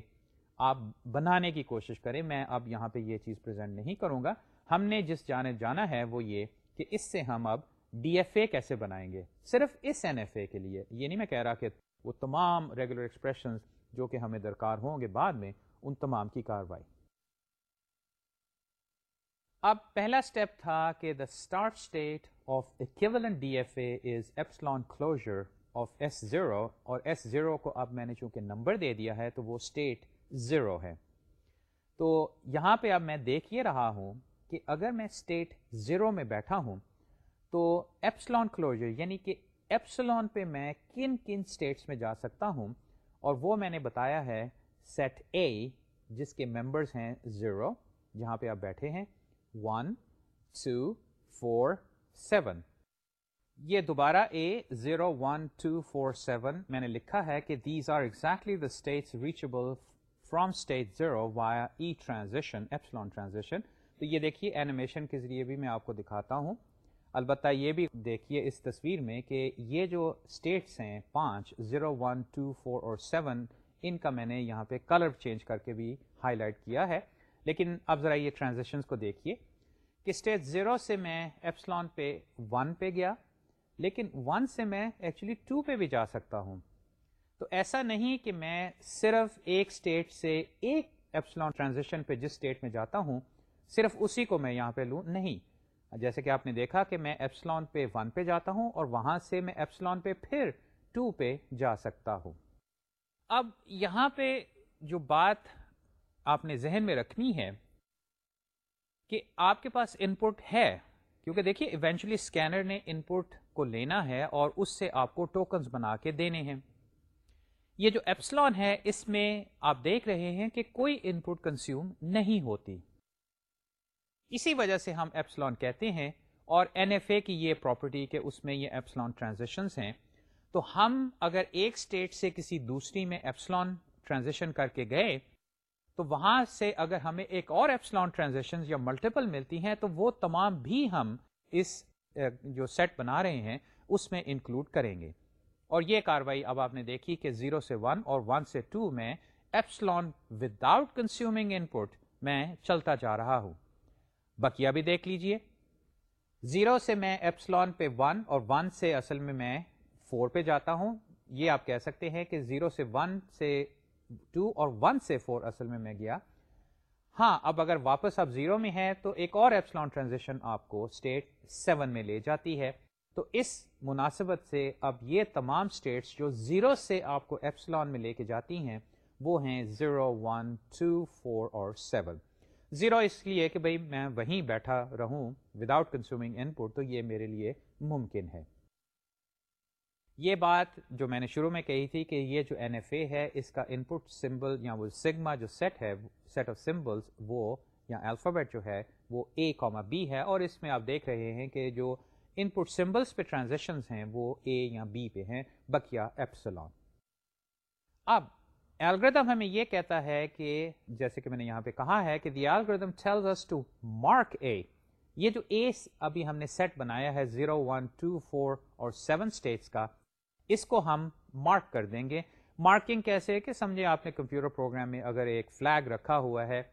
آپ بنانے کی کوشش کریں۔ میں اب یہاں پہ یہ چیز پریزنٹ نہیں کروں گا۔ ہم نے جس جانے جانا ہے وہ یہ کہ اس سے ہم اب ڈی ایف اے کیسے بنائیں گے؟ صرف اس این ایف اے کے لیے۔ یہ نہیں میں کہہ رہا کہ وہ تمام ریگولر ایکسپریشنز جو کہ ہمیں درکار ہوں گے بعد میں، ان تمام کی کاروائی۔ اب پہلا اسٹیپ تھا کہ the start state of equivalent D F A is epsilon closure of s zero اور ایس زیرو کو اب میں نے چونکہ نمبر دے دیا ہے تو وہ اسٹیٹ زیرو ہے۔ تو یہاں پہ اب میں دیکھ یہ رہا ہوں کہ اگر میں اسٹیٹ زیرو میں بیٹھا ہوں تو ایپسلون کلوجر یعنی کہ ایپسلون پہ میں کن کن اسٹیٹس میں جا سکتا ہوں اور وہ میں نے بتایا ہے سیٹ اے جس کے ممبرس ہیں زیرو جہاں پہ آپ بیٹھے ہیں ون ٹو فور سیون یہ دوبارہ A zero one two four seven میں نے لکھا ہے کہ these are exactly the states reachable from state zero via E transition epsilon transition تو یہ دیکھیے اینیمیشن کے ذریعے بھی میں آپ کو دکھاتا ہوں۔ البتہ یہ بھی دیکھیے اس تصویر میں کہ یہ جو اسٹیٹس ہیں پانچ زیرو ون ٹو فور اور سیون ان کا میں نے یہاں پہ کلر چینج کر کے بھی ہائی لائٹ کیا ہے۔ لیکن اب ذرا یہ ٹرانزیکشنس کو دیکھیے۔ کہ اسٹیٹ زیرو سے میں ایپسلون پہ ون پہ گیا، لیکن ون سے میں ایکچولی ٹو پہ بھی جا سکتا ہوں۔ تو ایسا نہیں کہ میں صرف ایک اسٹیٹ سے ایک ایپسلون ٹرانزیکشن پہ جس اسٹیٹ میں جاتا ہوں، صرف اسی کو میں یہاں پہ لوں، نہیں۔ جیسے کہ آپ نے دیکھا کہ میں ایپسلون پہ ون پہ جاتا ہوں اور وہاں سے میں ایپسلون پہ پھر ٹو پہ جا سکتا ہوں۔ اب یہاں پہ جو بات آپ نے ذہن میں رکھنی ہے کہ آپ کے پاس ان پٹ ہے، کیونکہ دیکھیے ایونچولی اسکینر نے ان پٹ کو لینا ہے اور اس سے آپ کو ٹوکنز بنا کے دینے ہیں۔ یہ جو ایپسلون ہے، اس میں آپ دیکھ رہے ہیں کہ کوئی ان پٹ کنزیوم نہیں ہوتی۔ اسی وجہ سے ہم ایپسلون کہتے ہیں اور این ایف اے کی یہ پراپرٹی کہ اس میں یہ ایپسلون ٹرانزیکشنس ہیں۔ تو ہم اگر ایک اسٹیٹ سے کسی دوسری میں ایپسلون ٹرانزیکشن کر کے گئے تو وہاں سے اگر ہمیں ایک اور ایپسلون ٹرانزیکشن یا ملٹیپل ملتی ہیں، تو وہ تمام بھی ہم اس جو سیٹ بنا رہے ہیں، اس میں انکلوڈ کریں گے۔ اور یہ کاروائی اب آپ نے دیکھی کہ زیرو سے ون اور ون سے ٹو میں epsilon without consuming input میں چلتا جا رہا ہوں۔ بکیا بھی دیکھ لیجیے۔ زیرو سے میں ایپسلون پہ ون اور ون سے اصل میں میں فور پہ جاتا ہوں۔ یہ آپ کہہ سکتے ہیں کہ زیرو سے ون سے ٹو اور ون سے فور اصل میں میں گیا۔ ہاں اب اگر واپس آپ زیرو میں ہے تو ایک اور ایپسلون ٹرانزیکشن آپ کو اسٹیٹ سیون میں لے جاتی ہے۔ تو اس مناسبت سے اب یہ تمام اسٹیٹس جو زیرو سے آپ کو ایپسلون میں لے کے جاتی ہیں، وہ ہیں زیرو، ون، ٹو، فور اور سیون۔ زیرو اس لیے کہ بھائی میں وہیں بیٹھا رہوں وداؤٹ کنزیومنگ ان پٹ تو یہ میرے لیے ممکن ہے۔ یہ بات جو میں نے شروع میں کہی تھی کہ یہ جو این ایف اے ہے، اس کا ان پٹ سمبل یا وہ سگما جو سیٹ ہے سیٹ آف سمبلس وہ یا الفابیٹ جو ہے، وہ اے کاما بی ہے۔ اور اس میں آپ دیکھ رہے ہیں کہ جو ان پٹ سمبلس پہ ٹرانزیکشنز ہیں، وہ اے یا بی پہ ہیں۔ بکیا ایپسلون اب الگریدم ہمیں یہ کہتا ہے کہ جیسے کہ میں نے یہاں پہ کہا ہے کہ the algorithm tells us to mark A یہ جو اے ابھی ہم نے سیٹ بنایا ہے زیرو ون ٹو فور اور سیون اسٹیٹس کا اس کو ہم مارک کر دیں گے۔ مارکنگ کیسے کہ سمجھے آپ نے کمپیوٹر پروگرام میں اگر ایک فلیگ رکھا ہوا ہے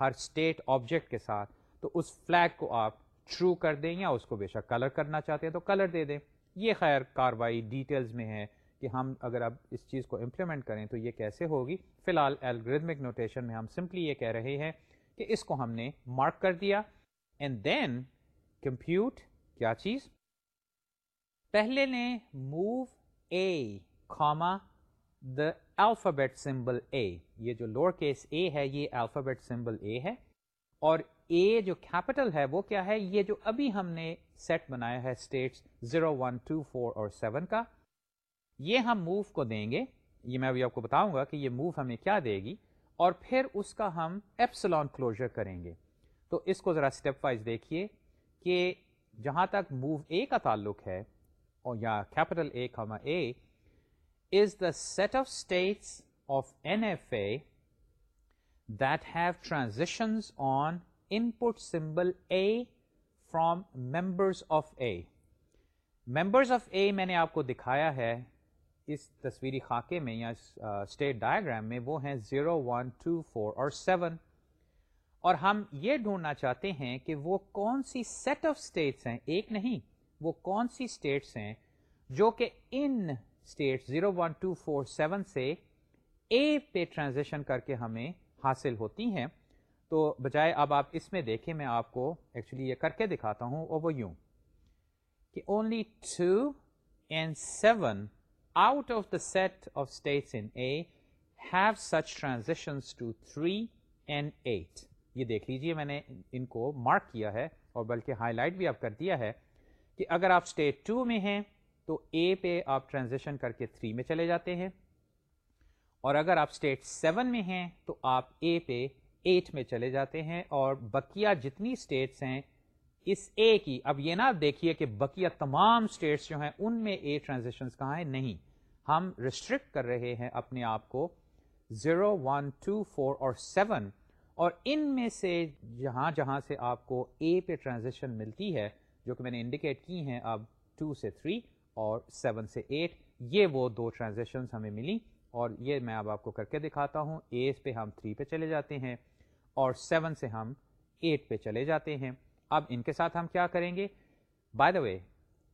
ہر اسٹیٹ آبجیکٹ کے ساتھ، تو اس فلیگ کو آپ ٹرو کر دیں یا اس کو بے شک کلر کرنا چاہتے ہیں تو کلر دے دیں۔ یہ خیر کاروائی ڈیٹیلز میں ہے کہ ہم اگر اب اس چیز کو امپلیمنٹ کریں تو یہ کیسے ہوگی۔ فی الحال الگریدمک نوٹیشن میں ہم سمپلی یہ کہہ رہے ہیں کہ کہ اس کو ہم نے مارک کر دیا۔ اینڈ دین کمپیوٹ کیا چیز؟ پہلے نے move A comma the alphabet symbol a یہ جو لوور کیس اے ہے، یہ الفابیٹ سمبل اے ہے. اور اے جو کیپٹل ہے، وہ کیا ہے؟ یہ جو ابھی ہم نے سیٹ بنایا ہے states zero one two four اور سیون کا، یہ ہم موو کو دیں گے۔ یہ میں ابھی آپ کو بتاؤں گا کہ یہ موو ہمیں کیا دے گی۔ اور پھر اس کا ہم ایپسلون کلوجر کریں گے۔ تو اس کو ذرا اسٹیپ وائز دیکھیے کہ جہاں تک موو اے کا تعلق ہے یا capital A comma a is the set of states of N F A that have transactions on input symbol a from members of A members of A میں نے آپ کو دکھایا ہے اس تصویری خاکے میں یا اسٹیٹ ڈائیگرام میں وہ ہیں زیرو ون ٹو فور اور سیون اور ہم یہ ڈھونڈنا چاہتے ہیں کہ وہ کون سی سیٹ آف اسٹیٹس ہیں ایک نہیں وہ کون سی اسٹیٹس ہیں جو کہ in state zero one two four seven سے اے پہ ٹرانزیکشن کر کے ہمیں حاصل ہوتی ہیں۔ تو بجائے اب آپ اس میں دیکھیں، میں آپ کو ایکچولی یہ کر کے دکھاتا ہوں اور وہ یوں کہ only two and seven out of the set of states in A have such transactions to three and eight یہ دیکھ لیجیے، میں نے ان کو مارک کیا ہے اور بلکہ ہائی لائٹ بھی اب کر دیا ہے۔ کہ اگر آپ اسٹیٹ ٹو میں ہیں تو اے پہ آپ ٹرانزیکشن کر کے تھری میں چلے جاتے ہیں اور اگر آپ اسٹیٹ سیون میں ہیں تو آپ اے پہ ایٹ میں چلے جاتے ہیں اور بقیہ جتنی اسٹیٹس ہیں اس اے کی، اب یہ نہ دیکھیے کہ بقیہ تمام اسٹیٹس جو ہیں ان میں اے ٹرانزیکشن کہاں ہیں؟ نہیں۔ ہم ریسٹرکٹ کر رہے ہیں اپنے آپ کو زیرو ون ٹو فور اور سیون اور ان میں سے جہاں جہاں سے آپ کو اے پہ ٹرانزیکشن ملتی ہے جو کہ میں نے انڈیکیٹ کی ہیں اب ٹو سے تھری اور سیون سے ایٹ یہ وہ دو ٹرانزیکشن ہمیں ملی اور یہ میں اب آپ کو کر کے دکھاتا ہوں۔ اے پہ ہم تھری پہ چلے جاتے ہیں اور سیون سے ہم ایٹ پہ چلے جاتے ہیں۔ اب ان کے ساتھ ہم کیا کریں گے؟ بائی دا وے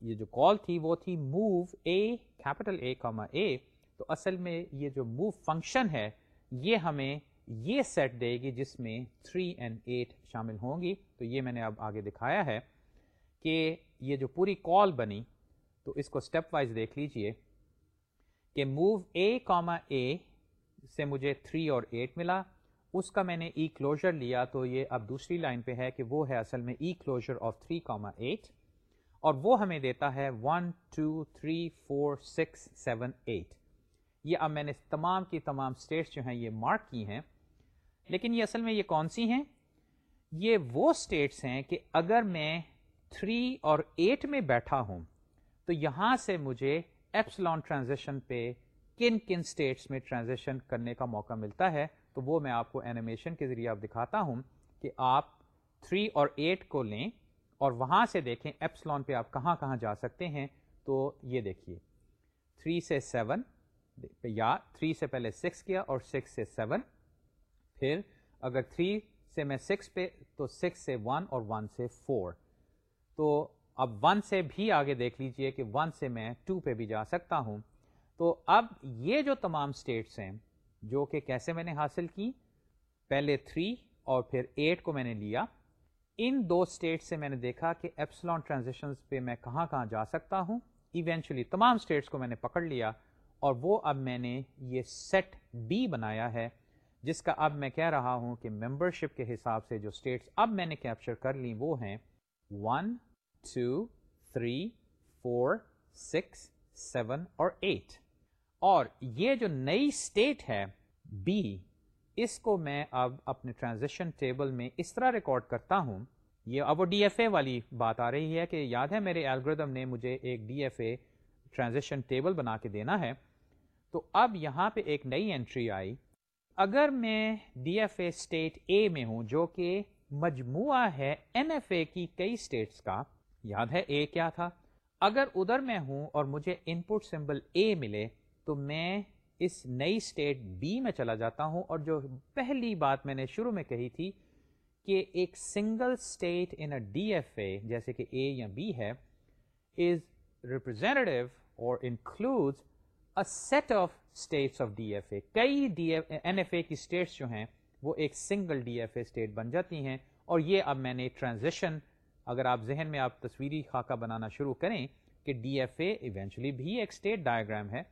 یہ جو کال تھی وہ تھی move a capital A comma a تو اصل میں یہ جو موو فنکشن ہے، یہ ہمیں یہ سیٹ دے گی جس میں 3 اینڈ 8 شامل ہوں گی۔ تو یہ میں نے اب آگے دکھایا ہے۔ کہ یہ جو پوری کال بنی، تو اس کو اسٹیپ وائز دیکھ لیجیے کہ موو اے کاما اے سے مجھے 3 اور 8 ملا۔ اس کا میں نے e ای کلوجر لیا تو یہ اب دوسری لائن پہ ہے کہ وہ ہے اصل میں e closure of three comma eight اور وہ ہمیں دیتا ہے one two three four six seven eight یہ اب میں نے تمام کی تمام اسٹیٹس جو ہیں یہ مارک کی ہیں۔ لیکن یہ اصل میں یہ کون سی ہیں؟ یہ وہ اسٹیٹس ہیں کہ اگر میں تھری اور ایٹ میں بیٹھا ہوں، تو یہاں سے مجھے ایپسلون ٹرانزیکشن پہ کن کن اسٹیٹس میں ٹرانزیکشن کرنے کا موقع ملتا ہے، تو وہ میں آپ کو اینیمیشن کے ذریعے آپ دکھاتا ہوں کہ آپ 3 اور 8 کو لیں اور وہاں سے دیکھیں ایپسلون پہ آپ کہاں کہاں جا سکتے ہیں، تو یہ دیکھیے۔ 3 سے 7 یا 3 سے پہلے 6 کیا اور 6 سے 7 پھر اگر 3 سے میں 6 پہ، تو 6 سے 1 اور 1 سے 4 تو اب 1 سے بھی آگے دیکھ لیجیے کہ 1 سے میں 2 پہ بھی جا سکتا ہوں۔ تو اب یہ جو تمام اسٹیٹس ہیں، جو کہ کیسے میں نے حاصل کی؟ پہلے 3 اور پھر 8 کو میں نے لیا۔ ان دو اسٹیٹ سے میں نے دیکھا کہ ایپسلون ٹرانزیکشن پہ میں کہاں کہاں جا سکتا ہوں۔ ایونچولی تمام اسٹیٹس کو میں نے پکڑ لیا اور وہ اب میں نے یہ سیٹ بی بنایا ہے، جس کا اب میں کہہ رہا ہوں کہ ممبر شپ کے حساب سے جو اسٹیٹس اب میں نے کیپچر کر لی وہ ہیں۔ One two three four six seven اور ایٹ اور یہ جو نئی اسٹیٹ ہے بی اس کو میں اب اپنے ٹرانزیکشن ٹیبل میں اس طرح ریکارڈ کرتا ہوں. یہ اب وہ ڈی ایف اے والی بات آ رہی ہے کہ یاد ہے میرے الگریدم نے مجھے ایک D F A transaction table بنا کے دینا ہے. تو اب یہاں پہ ایک نئی انٹری آئی. اگر میں D F A state A میں ہوں، جو کہ مجموعہ ہے این ایف اے کی کئی اسٹیٹس کا یاد ہے اے کیا تھا؟ اگر ادھر میں ہوں اور مجھے ان پٹ سمبل اے ملے، تو میں اس نئی اسٹیٹ بی میں چلا جاتا ہوں۔ اور جو پہلی بات میں نے شروع میں کہی تھی کہ ایک single state in a D F A جیسے کہ اے یا بی ہے از ریپرزینٹیو اور include set of states of D F A کئی D F N F A کی اسٹیٹس جو ہیں، وہ ایک single D F A state بن جاتی ہیں۔ اور یہ اب میں نے ٹرانزیشن اگر آپ ذہن میں آپ تصویری خاکہ بنانا شروع کریں کہ ڈی ایف اے ایونچولی بھی ایک اسٹیٹ ڈائیگرام ہے،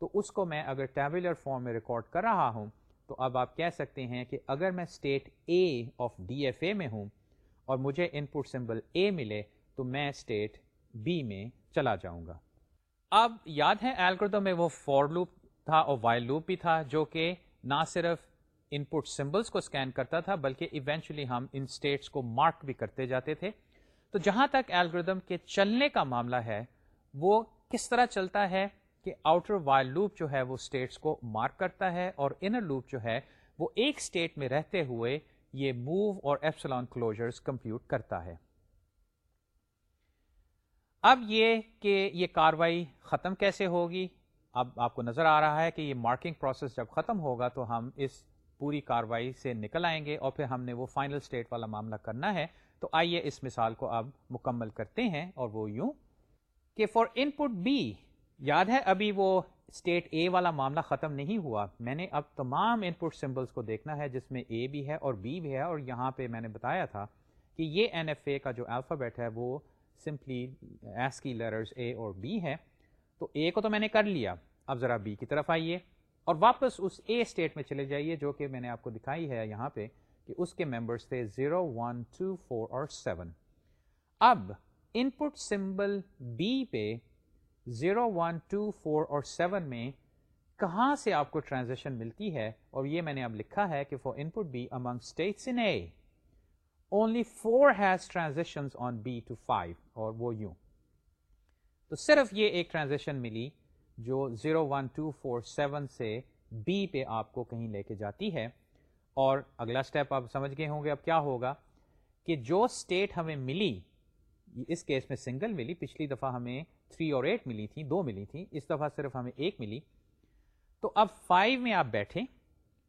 تو اس کو میں اگر ٹیبولر فارم میں ریکارڈ کر رہا ہوں، تو اب آپ کہہ سکتے ہیں کہ اگر میں state A of D F A میں ہوں اور مجھے ان پٹ سمبل اے ملے، تو میں اسٹیٹ بی میں چلا جاؤں گا۔ اب یاد ہے ایلگردو میں وہ فور لوپ تھا اور وائل لوپ بھی تھا، جو کہ نہ صرف ان پٹ سمبلس کو اسکین کرتا تھا، بلکہ ایونچولی ہم ان اسٹیٹس کو مارک بھی کرتے جاتے تھے۔ تو جہاں تک ایلگردم کے چلنے کا معاملہ ہے، وہ کس طرح چلتا ہے کہ آؤٹر وائل لوپ جو ہے وہ اسٹیٹس کو مارک کرتا ہے اور انر لوپ جو ہے وہ ایک اسٹیٹ میں رہتے ہوئے یہ موو اور ایپسلان کلوجرز کمپیوٹ کرتا ہے۔ اب یہ کہ یہ کاروائی ختم کیسے ہوگی؟ اب آپ کو نظر آ رہا ہے کہ یہ مارکنگ پروسیس جب ختم ہوگا تو ہم اس پوری کاروائی سے نکل آئیں گے اور پھر ہم نے وہ فائنل اسٹیٹ والا معاملہ کرنا ہے۔ تو آئیے اس مثال کو اب مکمل کرتے ہیں اور وہ یوں کہ فار ان پٹ بی یاد ہے ابھی وہ اسٹیٹ اے والا معاملہ ختم نہیں ہوا؟ میں نے اب تمام ان پٹ سمبلس کو دیکھنا ہے جس میں اے بھی ہے اور بی بھی ہے اور یہاں پہ میں نے بتایا تھا کہ یہ این ایف اے کا جو الفابیٹ ہے وہ سمپلی ایس کی لیٹرز اے اور بی ہے۔ تو اے کو تو میں نے کر لیا۔ اب ذرا بی کی طرف آئیے اور واپس اس اے اسٹیٹ میں چلے جائیے جو کہ میں نے آپ کو دکھائی ہے یہاں پہ۔ کہ اس کے ممبرس تھے زیرو ون ٹو فور اور سیون اب ان پٹ سمبل بی پہ زیرو ون ٹو فور اور سیون میں کہاں سے آپ کو ٹرانزیکشن ملتی ہے اور یہ میں نے اب لکھا ہے کہ for input b among states in A only four has transaction on b to five اور وہ یوں. تو صرف یہ ایک ٹرانزیکشن ملی جو zero one two four seven سے بی پہ آپ کو کہیں لے کے جاتی ہے اور اگلا اسٹیپ آپ سمجھ گئے ہوں گے اب کیا ہوگا کہ جو اسٹیٹ ہمیں ملی، اس کیس میں سنگل ملی، پچھلی دفعہ ہمیں تھری اور ایٹ ملی تھی دو ملی تھی اس دفعہ صرف ہمیں ایک ملی۔ تو اب فائیو میں آپ بیٹھیں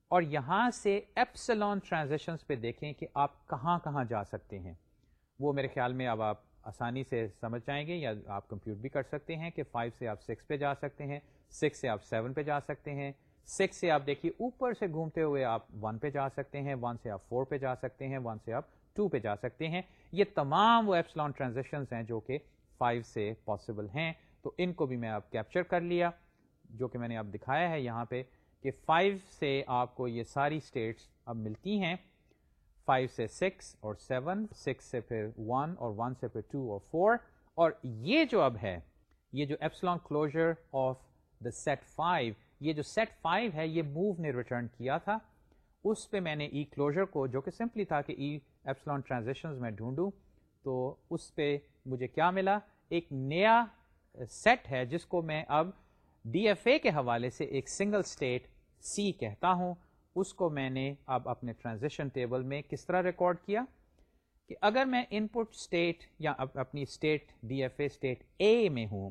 اور یہاں سے ایپسلون ٹرانزیکشنس پہ دیکھیں کہ آپ کہاں کہاں جا سکتے ہیں۔ وہ میرے خیال میں اب آپ آسانی سے سمجھ جائیں گے یا آپ کمپیوٹ بھی کر سکتے ہیں کہ فائیو سے آپ سکس پہ جا سکتے ہیں سکس سے آپ سیون پہ جا سکتے ہیں۔ سکس سے آپ دیکھیے، اوپر سے گھومتے ہوئے آپ ون پہ جا سکتے ہیں ون سے آپ فور پہ جا سکتے ہیں ون سے آپ ٹو پہ جا سکتے ہیں۔ یہ تمام وہ ایپسلون ٹرانزیکشن ہیں جو کہ فائیو سے پاسبل ہیں۔ تو ان کو بھی میں آپ کیپچر کر لیا، جو کہ میں نے اب دکھایا ہے یہاں پہ کہ فائیو سے آپ کو یہ ساری اسٹیٹس اب ملتی ہیں۔ فائیو سے سکس اور سیون سکس سے پھر ون اور ون سے پھر ٹو اور فور اور یہ جو اب ہے، یہ جو epsilon closure of the set five یہ جو سیٹ فائیو ہے، یہ موو نے ریٹرن کیا تھا۔ اس پہ میں نے e ای کلوجر کو، جو کہ سمپلی تھا کہ ای ایپسلون ٹرانزیکشن میں ڈھونڈوں۔ تو اس پہ مجھے کیا ملا؟ ایک نیا سیٹ ہے، جس کو میں اب ڈی ایف اے کے حوالے سے ایک سنگل اسٹیٹ سی کہتا ہوں۔ اس کو میں نے اب اپنے ٹرانزیکشن ٹیبل میں کس طرح ریکارڈ کیا؟ کہ اگر میں ان پٹ اسٹیٹ یا اپنی state D F A state A میں ہوں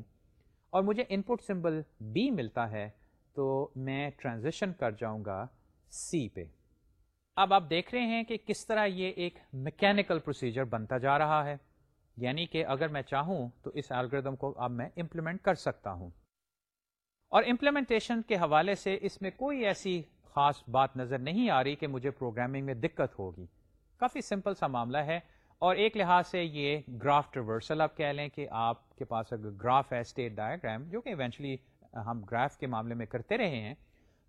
اور مجھے ان پٹ سمبل بی ملتا ہے تو میں ٹرانزیکشن کر جاؤں گا سی پہ۔ اب آپ دیکھ رہے ہیں کہ کس طرح یہ ایک میکینکل پروسیجر بنتا جا رہا ہے۔ یعنی کہ اگر میں چاہوں تو اس الگریدم کو اب میں امپلیمنٹ کر سکتا ہوں۔ اور امپلیمنٹیشن کے حوالے سے اس میں کوئی ایسی خاص بات نظر نہیں آ رہی کہ مجھے پروگرامنگ میں دقت ہوگی۔ کافی سمپل سا معاملہ ہے۔ اور ایک لحاظ سے یہ گراف ریورسل آپ کہہ لیں کہ آپ کے پاس اگر گراف ہے اسٹیٹ ڈائگرام جو کہ ایونچولی ہم گراف کے معاملے میں کرتے رہے ہیں،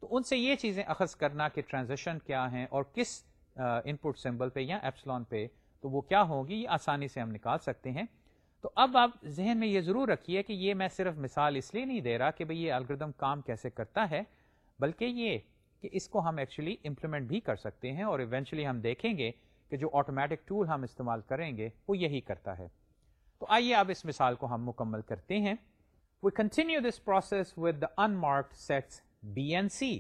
تو ان سے یہ چیزیں اخذ کرنا کہ ٹرانزیکشن کیا ہیں اور کس ان پٹ سمبل پہ یا ایپسلون پہ، تو وہ کیا ہوگی، یہ آسانی سے ہم نکال سکتے ہیں۔ تو اب آپ ذہن میں یہ ضرور رکھیے کہ یہ میں صرف مثال اس لیے نہیں دے رہا کہ بھئی یہ الگردم کام کیسے کرتا ہے، بلکہ یہ کہ اس کو ہم ایکچولی امپلیمنٹ بھی کر سکتے ہیں اور ایونچولی ہم دیکھیں گے کہ جو آٹومیٹک ٹول ہم استعمال کریں گے، وہ یہی کرتا ہے۔ تو آئیے اب اس مثال کو ہم مکمل کرتے ہیں۔ We continue this process with the unmarked sets B and C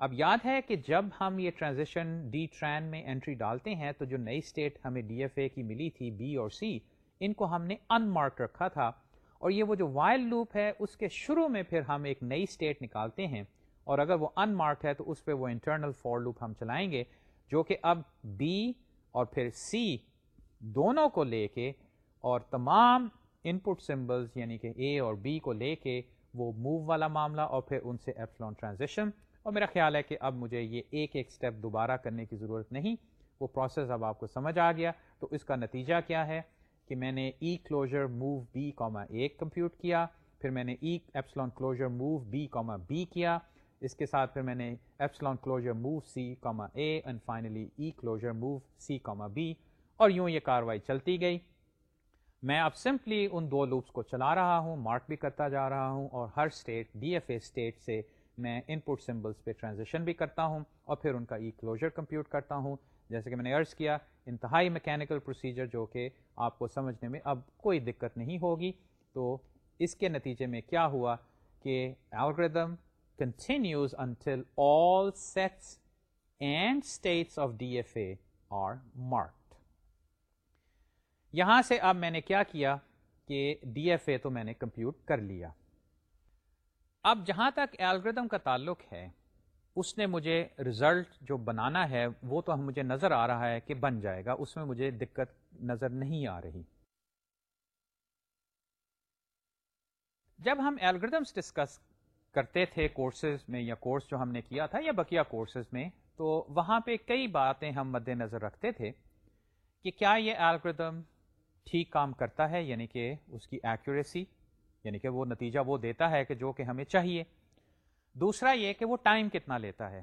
اب یاد ہے کہ جب ہم یہ ٹرانزیکشن ڈی ٹرین میں انٹری ڈالتے ہیں تو جو نئی اسٹیٹ ہمیں ڈی ایف اے کی ملی تھی بی اور سی ان کو ہم نے ان مارک رکھا تھا اور یہ وہ جو وائل لوپ ہے، اس کے شروع میں پھر ہم ایک نئی اسٹیٹ نکالتے ہیں اور اگر وہ ان مارک ہے تو اس پہ وہ انٹرنل فور لوپ ہم چلائیں گے، جو کہ اب بی اور پھر سی دونوں کو لے کے اور تمام ان پٹ سمبلز یعنی کہ اے اور بی کو لے کے وہ موو والا معاملہ اور پھر ان سے ایپسلون ٹرانزیکشن اور میرا خیال ہے کہ اب مجھے یہ ایک ایک سٹیپ دوبارہ کرنے کی ضرورت نہیں. وہ پروسیس اب آپ کو سمجھ آ گیا. تو اس کا نتیجہ کیا ہے؟ کہ میں نے E closure move B comma ایک کمپیوٹ کیا. پھر میں نے e epsilon closure move B comma b کیا. اس کے ساتھ پھر میں نے epsilon closure move C comma a and finally e closure move C comma b اور یوں یہ کاروائی چلتی گئی. میں اب سمپلی ان دو لوپس کو چلا رہا ہوں مارک بھی کرتا جا رہا ہوں اور ہر state D F A state سے میں ان پٹ سمبلس پہ ٹرانزیکشن بھی کرتا ہوں اور پھر ان کا ای کلوجر کمپیوٹ کرتا ہوں۔ جیسے کہ میں نے عرض کیا، انتہائی میکینکل پروسیجر جو کہ آپ کو سمجھنے میں اب کوئی دقت نہیں ہوگی۔ تو اس کے نتیجے میں کیا ہوا کہ algorithm continues until all sets and states of D F A are marked یہاں سے اب میں نے کیا کیا کہ ڈی ایف اے تو میں نے کمپیوٹ کر لیا۔ اب جہاں تک الگریدم کا تعلق ہے، اس نے مجھے ریزلٹ جو بنانا ہے، وہ تو مجھے نظر آ رہا ہے کہ بن جائے گا، اس میں مجھے دقت نظر نہیں آ رہی۔ جب ہم الگریدمس ڈسکس کرتے تھے کورسز میں یا کورس جو ہم نے کیا تھا یا بقیہ کورسز میں، تو وہاں پہ کئی باتیں ہم مد نظر رکھتے تھے کہ کیا یہ الگریدم ٹھیک کام کرتا ہے یعنی کہ اس کی ایکوریسی یعنی کہ وہ نتیجہ وہ دیتا ہے کہ جو کہ ہمیں چاہیے۔ دوسرا یہ کہ وہ ٹائم کتنا لیتا ہے۔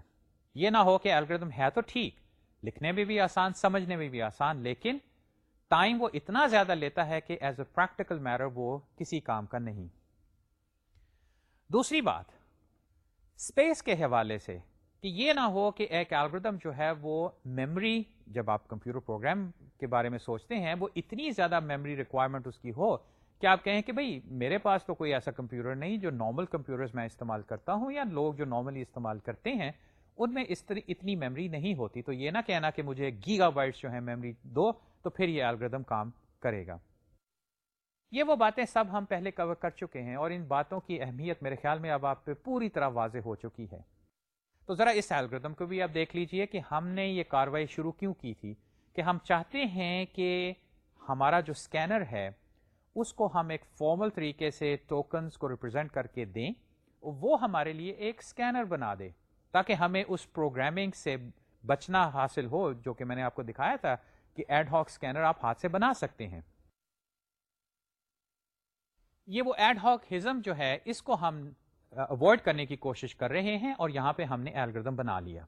یہ نہ ہو کہ الگریدم ہے تو ٹھیک، لکھنے میں بھی آسان، سمجھنے میں بھی آسان، لیکن ٹائم وہ اتنا زیادہ لیتا ہے کہ ایز اے پریکٹیکل میرر وہ کسی کام کا نہیں۔ دوسری بات اسپیس کے حوالے سے کہ یہ نہ ہو کہ ایک الگریدم جو ہے وہ میمری جب آپ کمپیوٹر پروگرام کے بارے میں سوچتے ہیں، وہ اتنی زیادہ میمری ریکوائرمنٹ اس کی ہو کہ آپ کہیں کہ بھائی، میرے پاس تو کوئی ایسا کمپیوٹر نہیں جو نارمل کمپیوٹر میں استعمال کرتا ہوں یا لوگ جو نارملی استعمال کرتے ہیں، ان میں اس طرح اتنی میمری نہیں ہوتی۔ تو یہ نہ کہنا کہ مجھے گیگا بائٹس جو ہے میمری دو، تو پھر یہ الگریدم کام کرے گا۔ یہ وہ باتیں سب ہم پہلے کور کر چکے ہیں اور ان باتوں کی اہمیت میرے خیال میں اب آپ پہ پوری طرح واضح ہو چکی ہے۔ تو ذرا اس الگریدم کو بھی آپ دیکھ لیجیے کہ ہم نے یہ کاروائی شروع کیوں کی تھی کہ ہم چاہتے ہیں کہ ہمارا جو اسکینر ہے، اس کو ہم ایک فارمل طریقے سے ٹوکنس کو ریپرزینٹ کر کے دیں، وہ ہمارے لیے ایک اسکینر بنا دے تاکہ ہمیں اس پروگرامنگ سے بچنا حاصل ہو، جو کہ میں نے آپ کو دکھایا تھا کہ ایڈ ہاک اسکینر آپ ہاتھ سے بنا سکتے ہیں۔ یہ وہ ایڈ ہاک ہزم جو ہے، اس کو ہم اوائڈ کرنے کی کوشش کر رہے ہیں اور یہاں پہ ہم نے ایلگردم بنا لیا۔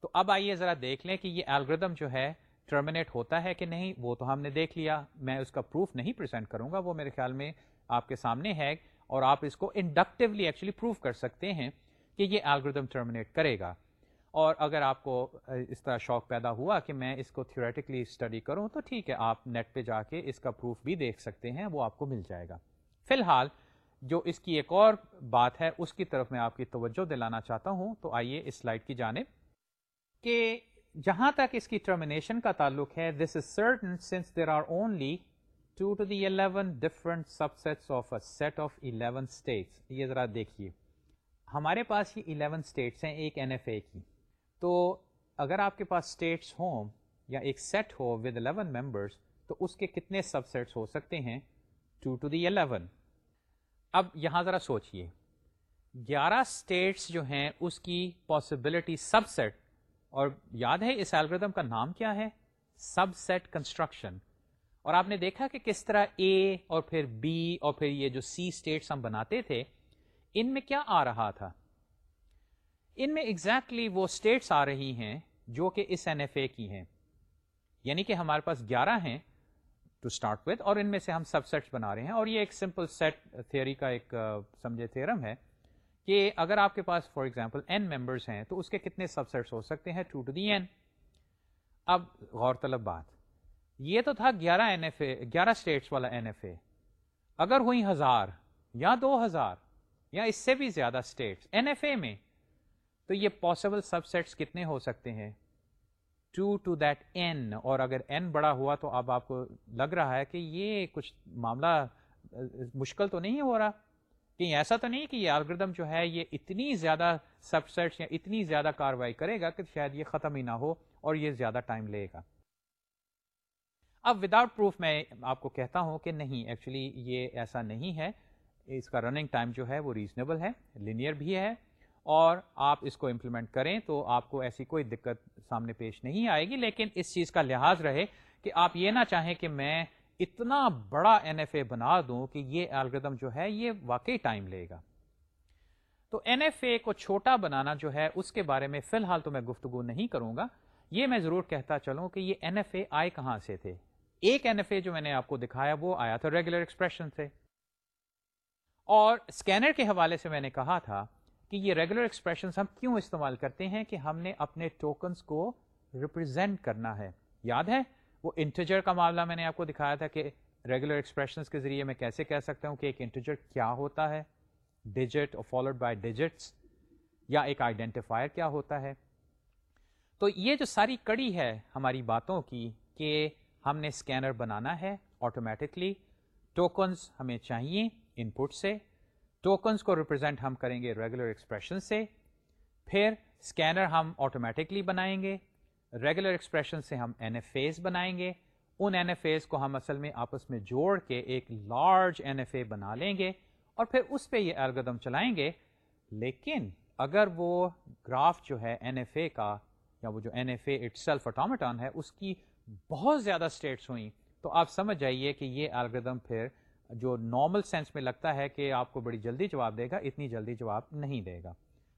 تو اب آئیے ذرا دیکھ لیں کہ یہ ایلگردم جو ہے ٹرمینیٹ ہوتا ہے کہ نہیں، وہ تو ہم نے دیکھ لیا۔ میں اس کا پروف نہیں پرزینٹ کروں گا، وہ میرے خیال میں آپ کے سامنے ہے اور آپ اس کو انڈکٹیولی ایکچولی پروف کر سکتے ہیں کہ یہ الگریدم ٹرمینیٹ کرے گا۔ اور اگر آپ کو اس طرح شوق پیدا ہوا کہ میں اس کو تھیوریٹکلی اسٹڈی کروں تو ٹھیک ہے، آپ نیٹ پہ جا کے اس کا پروف بھی دیکھ سکتے ہیں، وہ آپ کو مل جائے گا۔ فی الحال جو اس کی ایک اور بات ہے، اس کی طرف میں آپ کی توجہ دلانا چاہتا ہوں، تو آئیے اس سلائڈ کی جانب کہ جہاں تک اس کی ٹرمینیشن کا تعلق ہے this is certain since there are only two to the eleven different subsets of a set of eleven states یہ ذرا دیکھیے۔ ہمارے پاس یہ الیون اسٹیٹس ہیں، ایک این ایف اے کی۔ تو اگر آپ کے پاس اسٹیٹس ہوں یا ایک سیٹ ہو ود الیون ممبرس تو اس کے کتنے سب سیٹس ہو سکتے ہیں؟ ٹو ٹو دی الیون اب یہاں ذرا سوچئے۔ گیارہ اسٹیٹس جو ہیں، اس کی پاسبلٹی سب سیٹ اور یاد ہے اس الگریدم کا نام کیا ہے؟ سب سیٹ کنسٹرکشن اور آپ نے دیکھا کہ کس طرح اے اور پھر بی اور پھر یہ جو سی اسٹیٹس ہم بناتے تھے، ان میں کیا آ رہا تھا؟ ان میں ایگزیکٹلی exactly وہ اسٹیٹس آ رہی ہیں جو کہ اس این ایف اے کی ہیں۔ یعنی کہ ہمارے پاس گیارہ ہیں ٹو اسٹارٹ وتھ اور ان میں سے ہم سب سیٹس بنا رہے ہیں۔ اور یہ ایک سمپل سیٹ تھیوری کا ایک سمجھے تھرم ہے کہ اگر آپ کے پاس فار ایگزامپل این ممبرس ہیں تو اس کے کتنے سب سیٹس ہو سکتے ہیں؟ ٹو ٹو دی این اب غور طلب بات۔ یہ تو تھا گیارہ این ایف اے گیارہ اسٹیٹس والا این ایف اے اگر ہوئی ہزار یا دو ہزار یا اس سے بھی زیادہ اسٹیٹس این ایف اے میں، تو یہ پاسبل سب سیٹس کتنے ہو سکتے ہیں؟ ٹو ٹو دیٹ این اور اگر این بڑا ہوا تو اب آپ کو لگ رہا ہے کہ یہ کچھ معاملہ، مشکل تو نہیں ہو رہا۔ کہیں ایسا تو نہیں کہ یہ الگریدم جو ہے یہ اتنی زیادہ سب سیٹس یا اتنی زیادہ کاروائی کرے گا کہ شاید یہ ختم ہی نہ ہو اور یہ زیادہ ٹائم لے گا۔ اب وداؤٹ پروف میں آپ کو کہتا ہوں کہ نہیں ایکچولی یہ ایسا نہیں ہے۔ اس کا رننگ ٹائم جو ہے وہ ریزنیبل ہے لینئر بھی ہے۔ اور آپ اس کو امپلیمنٹ کریں تو آپ کو ایسی کوئی دقت سامنے پیش نہیں آئے گی، لیکن اس چیز کا لحاظ رہے کہ آپ یہ نہ چاہیں کہ میں اتنا بڑا این ایف اے بنا دوں کہ یہ الگریدم جو ہے یہ واقعی ٹائم لے گا۔ تو این ایف اے کو چھوٹا بنانا جو ہے، اس کے بارے میں فی الحال تو میں گفتگو نہیں کروں گا۔ یہ میں ضرور کہتا چلوں کہ یہ این ایف اے آئے کہاں سے تھے۔ ایک این ایف اے جو میں نے آپ کو دکھایا، وہ آیا تھا ریگولر ایکسپریشن سے۔ اور اسکینر کے حوالے سے میں نے کہا تھا کہ یہ ریگولر ایکسپریشن ہم کیوں استعمال کرتے ہیں کہ ہم نے اپنے ٹوکنس کو ریپرزینٹ کرنا ہے؟ یاد ہے؟ وہ انٹیجر کا معاملہ میں نے آپ کو دکھایا تھا کہ ریگولر ایکسپریشن کے ذریعے میں کیسے کہہ سکتا ہوں کہ ایک انٹیجر کیا ہوتا ہے؟ ڈیجٹ اور فالوڈ بائی ڈیجٹس یا ایک آئیڈینٹیفائر کیا ہوتا ہے؟ تو یہ جو ساری کڑی ہے ہماری باتوں کی کہ ہم نے اسکینر بنانا ہے آٹومیٹکلی ٹوکنس ہمیں چاہیے ان پٹ سے ٹوکنس کو ریپرزینٹ ہم کریں گے ریگولر ایکسپریشن سے۔ پھر اسکینر ہم آٹومیٹکلی بنائیں گے۔ ریگولر ایکسپریشن سے ہم این ایف ایز بنائیں گے۔ ان این ایف ایز کو ہم اصل میں آپس میں جوڑ کے ایک لارج این ایف اے بنا لیں گے اور پھر اس پہ یہ الگدم چلائیں گے۔ لیکن اگر وہ گراف جو ہے این ایف اے کا یا وہ جو N F A itself automaton ہے اس کی بہت زیادہ اسٹیٹس ہوئیں، تو آپ سمجھ جائیے کہ یہ الگدم پھر جو نارمل سینس میں لگتا ہے کہ آپ کو بڑی جلدی جواب دے گا، اتنی جلدی جواب نہیں دے گا۔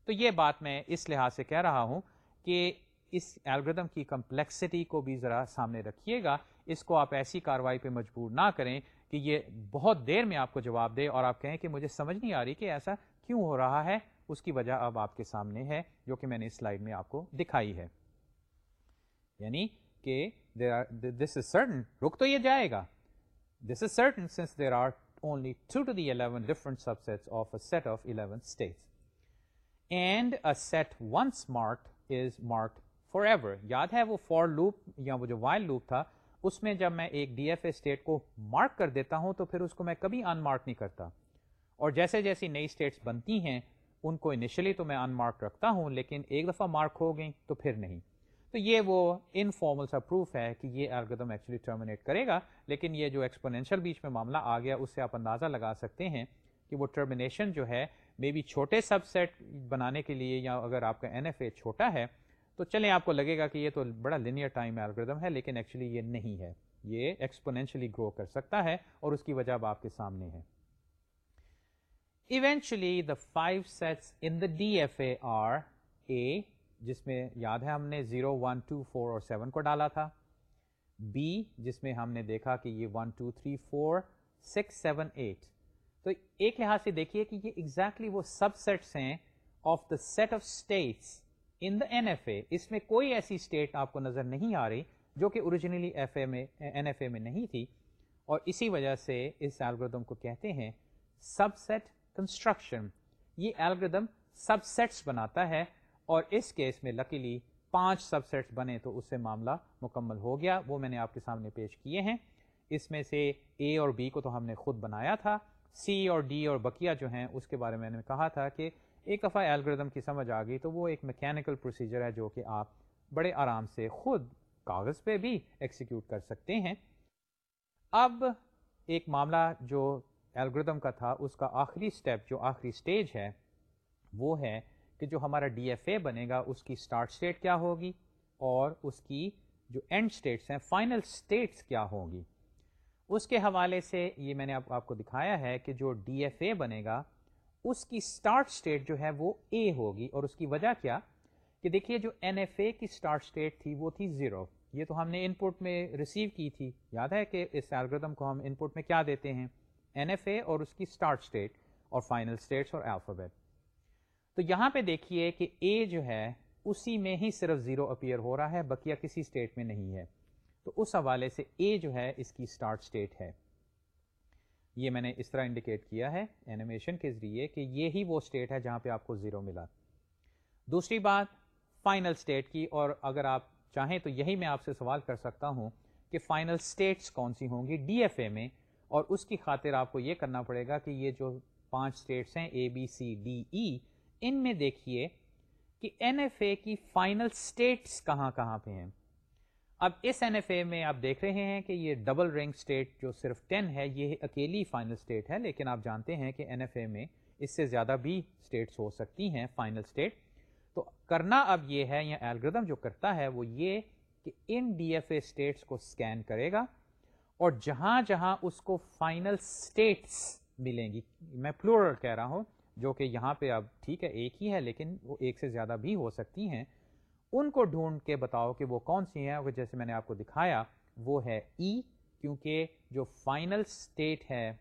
تو یہ بات میں اس لحاظ سے کہہ رہا ہوں کہ اس الگریدم کی کمپلیکسٹی کو بھی ذرا سامنے رکھیے گا۔ اس کو آپ ایسی کاروائی پہ مجبور نہ کریں کہ یہ بہت دیر میں آپ کو جواب دے اور آپ کہیں کہ مجھے سمجھ نہیں آ رہی کہ ایسا کیوں ہو رہا ہے۔ اس کی وجہ اب آپ کے سامنے ہے، جو کہ میں نے اس سلائڈ میں آپ کو دکھائی ہے۔ یعنی کہ دس از سرٹن رک تو یہ جائے گا۔ This is certain sense there are only two to the eleven different subset of a set of eleven states and a set once marked is marked forever یاد ہے وہ فور لوپ یا وہ جو وائل لوپ تھا، اس میں جب میں ایک ڈی ایف اے اسٹیٹ کو مارک کر دیتا ہوں تو پھر اس کو میں کبھی ان مارک نہیں کرتا۔ اور جیسے جیسی نئی اسٹیٹس بنتی ہیں، ان کو انیشلی تو میں ان مارک رکھتا ہوں، لیکن ایک دفعہ مارک ہو گئی تو پھر نہیں۔ تو یہ وہ انفارمل سا پروف ہے کہ یہ الگدم ایکچولی ٹرمینیٹ کرے گا، لیکن یہ جو ایکسپونینشیل بیچ میں معاملہ آ گیا، اس سے آپ اندازہ لگا سکتے ہیں کہ وہ ٹرمینیشن جو ہے مے بی چھوٹے سب سیٹ بنانے کے لیے یا اگر آپ کا این ایف اے چھوٹا ہے، تو چلیں آپ کو لگے گا کہ یہ تو بڑا لینئر ٹائم الگریدم ہے، لیکن ایکچولی یہ نہیں ہے۔ یہ ایکسپونینشلی گرو کر سکتا ہے اور اس کی وجہ اب آپ کے سامنے ہے۔ Eventually the five sets in the D F A are a جس میں یاد ہے ہم نے زیرو، ون، ٹو، فور اور سیون کو ڈالا تھا۔ بی جس میں ہم نے دیکھا کہ یہ one, two, three, four, six, seven, eight. تو ایک لحاظ سے دیکھیے کہ یہ ایگزیکٹلی exactly وہ سب سیٹس ہیں of the set of states in the N F A اس میں کوئی ایسی اسٹیٹ آپ کو نظر نہیں آ رہی جو کہ اوریجنلی ایف اے میں این ایف اے میں نہیں تھی۔ اور اسی وجہ سے اس الگریدم کو کہتے ہیں سب سیٹ کنسٹرکشن یہ الگریدم سب سیٹس بناتا ہے۔ اور اس کیس میں لکیلی پانچ سب سیٹس بنے تو اس سے معاملہ مکمل ہو گیا۔ وہ میں نے آپ کے سامنے پیش کیے ہیں۔ اس میں سے اے اور بی کو تو ہم نے خود بنایا تھا۔ سی اور ڈی اور بکیا جو ہیں، اس کے بارے میں نے کہا تھا کہ ایک دفعہ الگریدم کی سمجھ آ گئی تو وہ ایک میکینکل پروسیجر ہے جو کہ آپ بڑے آرام سے خود کاغذ پہ بھی ایکسیکیوٹ کر سکتے ہیں۔ اب ایک معاملہ جو الگریدم کا تھا، اس کا آخری سٹیپ جو آخری سٹیج ہے، وہ ہے کہ جو ہمارا ڈی ایف اے بنے گا، اس کی سٹارٹ سٹیٹ کیا ہوگی اور اس کی جو اینڈ سٹیٹس ہیں فائنل سٹیٹس کیا ہوں گی اس کے حوالے سے یہ میں نے آپ کو دکھایا ہے کہ جو ڈی ایف اے بنے گا، اس کی سٹارٹ سٹیٹ جو ہے وہ اے ہوگی اور اس کی وجہ کیا؟ کہ دیکھیے جو این ایف اے کی سٹارٹ سٹیٹ تھی وہ تھی زیرو یہ تو ہم نے ان پٹ میں ریسیو کی تھی۔ یاد ہے کہ اس الگریدم کو ہم ان پٹ میں کیا دیتے ہیں؟ این ایف اے اور اس کی سٹارٹ سٹیٹ اور فائنل سٹیٹس اور الفابیٹ تو یہاں پہ دیکھیے کہ اے جو ہے، اسی میں ہی صرف زیرو اپیئر ہو رہا ہے، بقیہ کسی سٹیٹ میں نہیں ہے۔ تو اس حوالے سے اے جو ہے، اس کی سٹارٹ سٹیٹ ہے۔ یہ میں نے اس طرح انڈیکیٹ کیا ہے اینیمیشن کے ذریعے کہ یہ ہی وہ اسٹیٹ ہے جہاں پہ آپ کو زیرو ملا۔ دوسری بات فائنل اسٹیٹ کی، اور اگر آپ چاہیں تو یہی میں آپ سے سوال کر سکتا ہوں کہ فائنل اسٹیٹس کون سی ہوں گی ڈی ایف اے میں، اور اس کی خاطر آپ کو یہ کرنا پڑے گا کہ یہ جو پانچ اسٹیٹس ہیں اے بی سی ڈی ای ان میں دیکھیے کہ این ایف اے کی فائنل اسٹیٹس کہاں کہاں پہ ہیں۔ اب اس این ایف اے میں آپ دیکھ رہے ہیں کہ یہ ڈبل رینک اسٹیٹ جو صرف ٹین ہے، یہ اکیلی فائنل اسٹیٹ ہے، لیکن آپ جانتے ہیں کہ این ایف اے میں اس سے زیادہ بھی اسٹیٹس ہو سکتی ہیں فائنل اسٹیٹ تو کرنا اب یہ ہے، یا الگریدم جو کرتا ہے، وہ یہ کہ ان ڈی ایف اے اسٹیٹس کو اسکین کرے گا اور جہاں جہاں اس کو فائنل اسٹیٹس ملیں گی۔ میں پلورل کہہ رہا ہوں۔ جو کہ یہاں پہ اب ٹھیک ہے ایک ہی ہے لیکن وہ ایک سے زیادہ بھی ہو سکتی ہیں۔ ان کو ڈھونڈ کے بتاؤ کہ وہ کون سی ہیں۔ جیسے میں نے آپ کو دکھایا وہ ہے ای e, کیونکہ جو فائنل اسٹیٹ ہے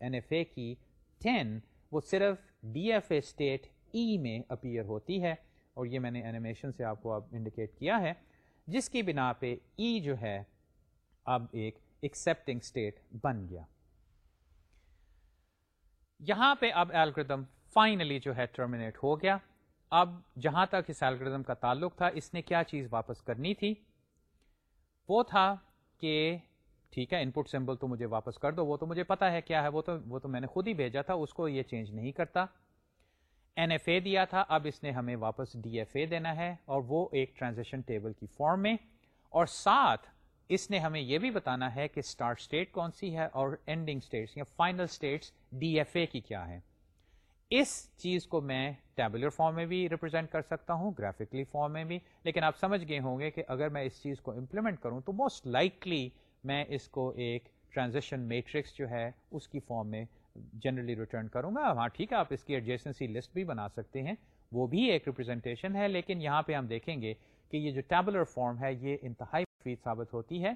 این ایف اے کی ٹین وہ صرف D F a state E e میں اپیئر ہوتی ہے۔ اور یہ میں نے اینیمیشن سے آپ کو اب انڈیکیٹ کیا ہے۔ جس کی بنا پہ ای e جو ہے اب ایک ایکسپٹنگ اسٹیٹ بن گیا۔ یہاں پہ اب الگریدم فائنلی جو ہے ٹرمینیٹ ہو گیا۔ اب جہاں تک اس الگریدم کا تعلق تھا، اس نے کیا چیز واپس کرنی تھی؟ وہ تھا کہ، ٹھیک ہے ان پٹ سمبل تو مجھے واپس کر دو، وہ تو مجھے پتا ہے کیا ہے، وہ تو وہ تو میں نے خود ہی بھیجا تھا، اس کو یہ چینج نہیں کرتا۔ این ایف اے دیا تھا، اب اس نے ہمیں واپس ڈی ایف اے دینا ہے اور وہ ایک ٹرانزیکشن ٹیبل کی فارم میں۔ اور ساتھ اس نے ہمیں یہ بھی بتانا ہے کہ اسٹارٹ اسٹیٹ کون سی ہے اور اینڈنگ اسٹیٹس یا final states D F A کی کیا ہے اس چیز کو میں ٹیبلر فارم میں بھی ریپرزینٹ کر سکتا ہوں گرافکلی فارم میں بھی، لیکن آپ سمجھ گئے ہوں گے کہ اگر میں اس چیز کو امپلیمنٹ کروں تو موسٹ لائکلی میں اس کو ایک ٹرانزیکشن میٹرکس جو ہے اس کی فارم میں جنرلی ریٹرن کروں گا۔ ہاں ٹھیک ہے، آپ اس کی ایڈجسٹنسی لسٹ بھی بنا سکتے ہیں۔ وہ بھی ایک ریپرزینٹیشن ہے، لیکن یہاں پہ ہم دیکھیں گے کہ یہ جو ٹیبلر فارم ہے، یہ انتہائی مفید ثابت ہوتی ہے۔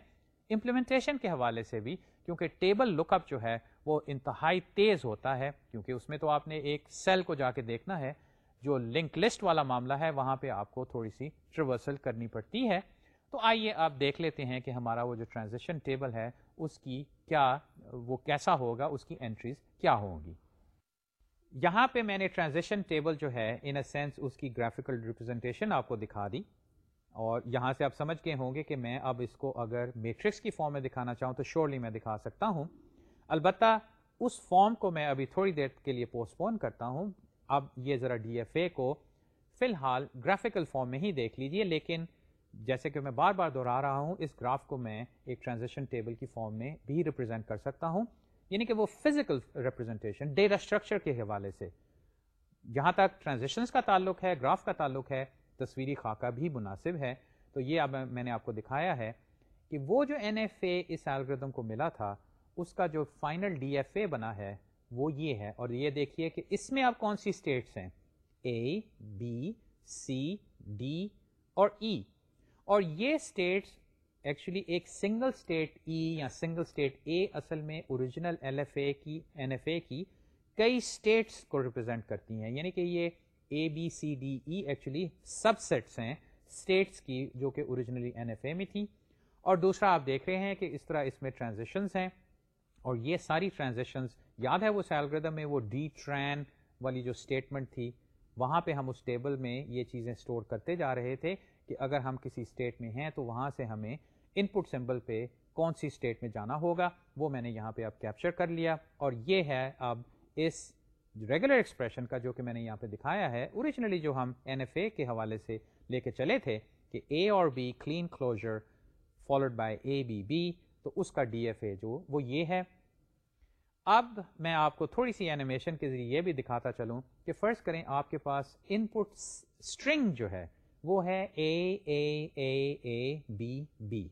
امپلیمنٹیشن کے حوالے سے بھی کیونکہ ٹیبل لک اپ جو ہے وہ انتہائی تیز ہوتا ہے، کیونکہ اس میں تو آپ نے ایک سیل کو جا کے دیکھنا ہے، جو لنک لسٹ والا معاملہ ہے، وہاں پہ آپ کو تھوڑی سی ٹریورسل کرنی پڑتی ہے۔ تو آئیے آپ دیکھ لیتے ہیں کہ ہمارا وہ جو ٹرانزیکشن ٹیبل ہے، اس کی کیا، وہ کیسا ہوگا، اس کی انٹریز کیا ہوں گی۔ یہاں پہ میں نے ٹرانزیکشن ٹیبل جو ہے ان اے سینس اس کی گرافیکل ریپرزینٹیشن آپ کو دکھا دی۔ اور یہاں سے آپ سمجھ کے ہوں گے کہ میں اب اس کو اگر میٹرکس کی فارم میں دکھانا چاہوں تو شیورلی میں دکھا سکتا ہوں۔ البتہ اس فارم کو میں ابھی تھوڑی دیر کے لیے پوسٹ پون کرتا ہوں۔ اب یہ ذرا ڈی ایف اے کو فی الحال گرافیکل فارم میں ہی دیکھ لیجیے، لیکن جیسے کہ میں بار بار دہرا رہا ہوں، اس گراف کو میں ایک ٹرانزیکشن ٹیبل کی فارم میں بھی ریپرزینٹ کر سکتا ہوں۔ یعنی کہ وہ فزیکل ریپرزینٹیشن، ڈیٹا اسٹرکچر کے حوالے سے۔ جہاں تک ٹرانزیکشن کا تعلق ہے، گراف کا تعلق ہے تصویری خاکہ بھی مناسب ہے۔ تو یہ اب میں نے آپ کو دکھایا ہے کہ وہ جو این ایف اے اس الگریدم کو ملا تھا، اس کا جو فائنل ڈی ایف اے بنا ہے، وہ یہ ہے۔ اور یہ دیکھیے کہ اس میں آپ کون سی اسٹیٹس ہیں؟ اے، بی، سی، ڈی اور ای۔ e. اور یہ اسٹیٹس ایکچولی ایک سنگل اسٹیٹ ای یا سنگل اسٹیٹ اے اصل میں اوریجنل ایل ایف اے کی، این ایف اے کی کئی اسٹیٹس کو ریپرزینٹ کرتی ہیں۔ یعنی کہ یہ A B C D E actually subsets ہیں اسٹیٹس کی جو کہ اوریجنلی این ایف اے میں تھی اور دوسرا آپ دیکھ رہے ہیں کہ اس طرح اس میں ٹرانزیکشنس ہیں۔ اور یہ ساری ٹرانزیکشنس یاد ہے وہ سیلگردم میں وہ ڈی ٹرین والی جو اسٹیٹمنٹ تھی، وہاں پہ ہم اس ٹیبل میں یہ چیزیں اسٹور کرتے جا رہے تھے کہ اگر ہم کسی اسٹیٹ میں ہیں تو وہاں سے ہمیں ان پٹ سمبل پہ کون سی اسٹیٹ میں جانا ہوگا۔ وہ میں نے یہاں پہ اب کیپچر کر لیا۔ اور یہ ہے اب اس ریگولر ایکسپریشن کا جو کہ میں نے یہاں پہ دکھایا ہے اوریجنلی جو ہم این ایف اے کے حوالے سے لے کے چلے تھے کہ اے اور B Kleene closure followed by A B B تو اس کا ڈی ایف اے جو وہ یہ ہے۔ اب میں آپ کو تھوڑی سی اینیمیشن کے ذریعے یہ بھی دکھاتا چلوں کہ فرض کریں آپ کے پاس ان پٹ اسٹرنگ جو ہے، وہ ہے اے A A a be be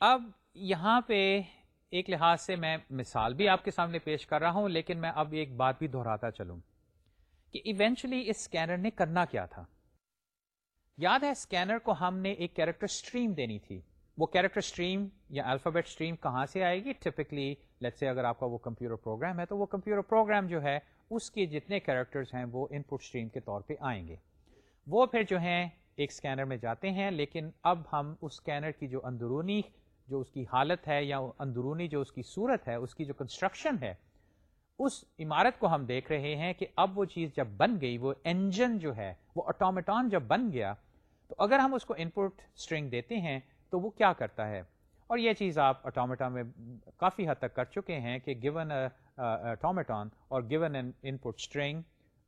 اب یہاں پہ ایک لحاظ سے میں مثال بھی آپ کے سامنے پیش کر رہا ہوں، لیکن میں اب ایک بات بھی دہراتا چلوں کہ ایونچولی اس اسکینر نے کرنا کیا تھا۔ یاد ہے اسکینر کو ہم نے ایک کیریکٹر اسٹریم دینی تھی۔ وہ کیریکٹر اسٹریم یا الفابیٹ اسٹریم کہاں سے آئے گی؟ ٹپکلی لیٹ سے اگر آپ کا وہ کمپیوٹر پروگرام ہے تو وہ کمپیوٹر پروگرام جو ہے، اس کے جتنے کیریکٹرز ہیں وہ ان پٹ اسٹریم کے طور پہ آئیں گے۔ وہ پھر جو ہیں، ایک اسکینر میں جاتے ہیں، لیکن اب ہم اس اسکینر کی جو اندرونی جو اس کی حالت ہے یا اندرونی جو اس کی صورت ہے، اس کی جو کنسٹرکشن ہے، اس عمارت کو ہم دیکھ رہے ہیں کہ اب وہ چیز جب بن گئی، وہ انجن جو ہے، وہ آٹومیٹون جب بن گیا، تو اگر ہم اس کو ان پٹ اسٹرنگ دیتے ہیں، تو وہ کیا کرتا ہے؟ اور یہ چیز آپ اٹامیٹا میں کافی حد تک کر چکے ہیں کہ گیون اٹامیٹون اور گیون ان پٹ اسٹرنگ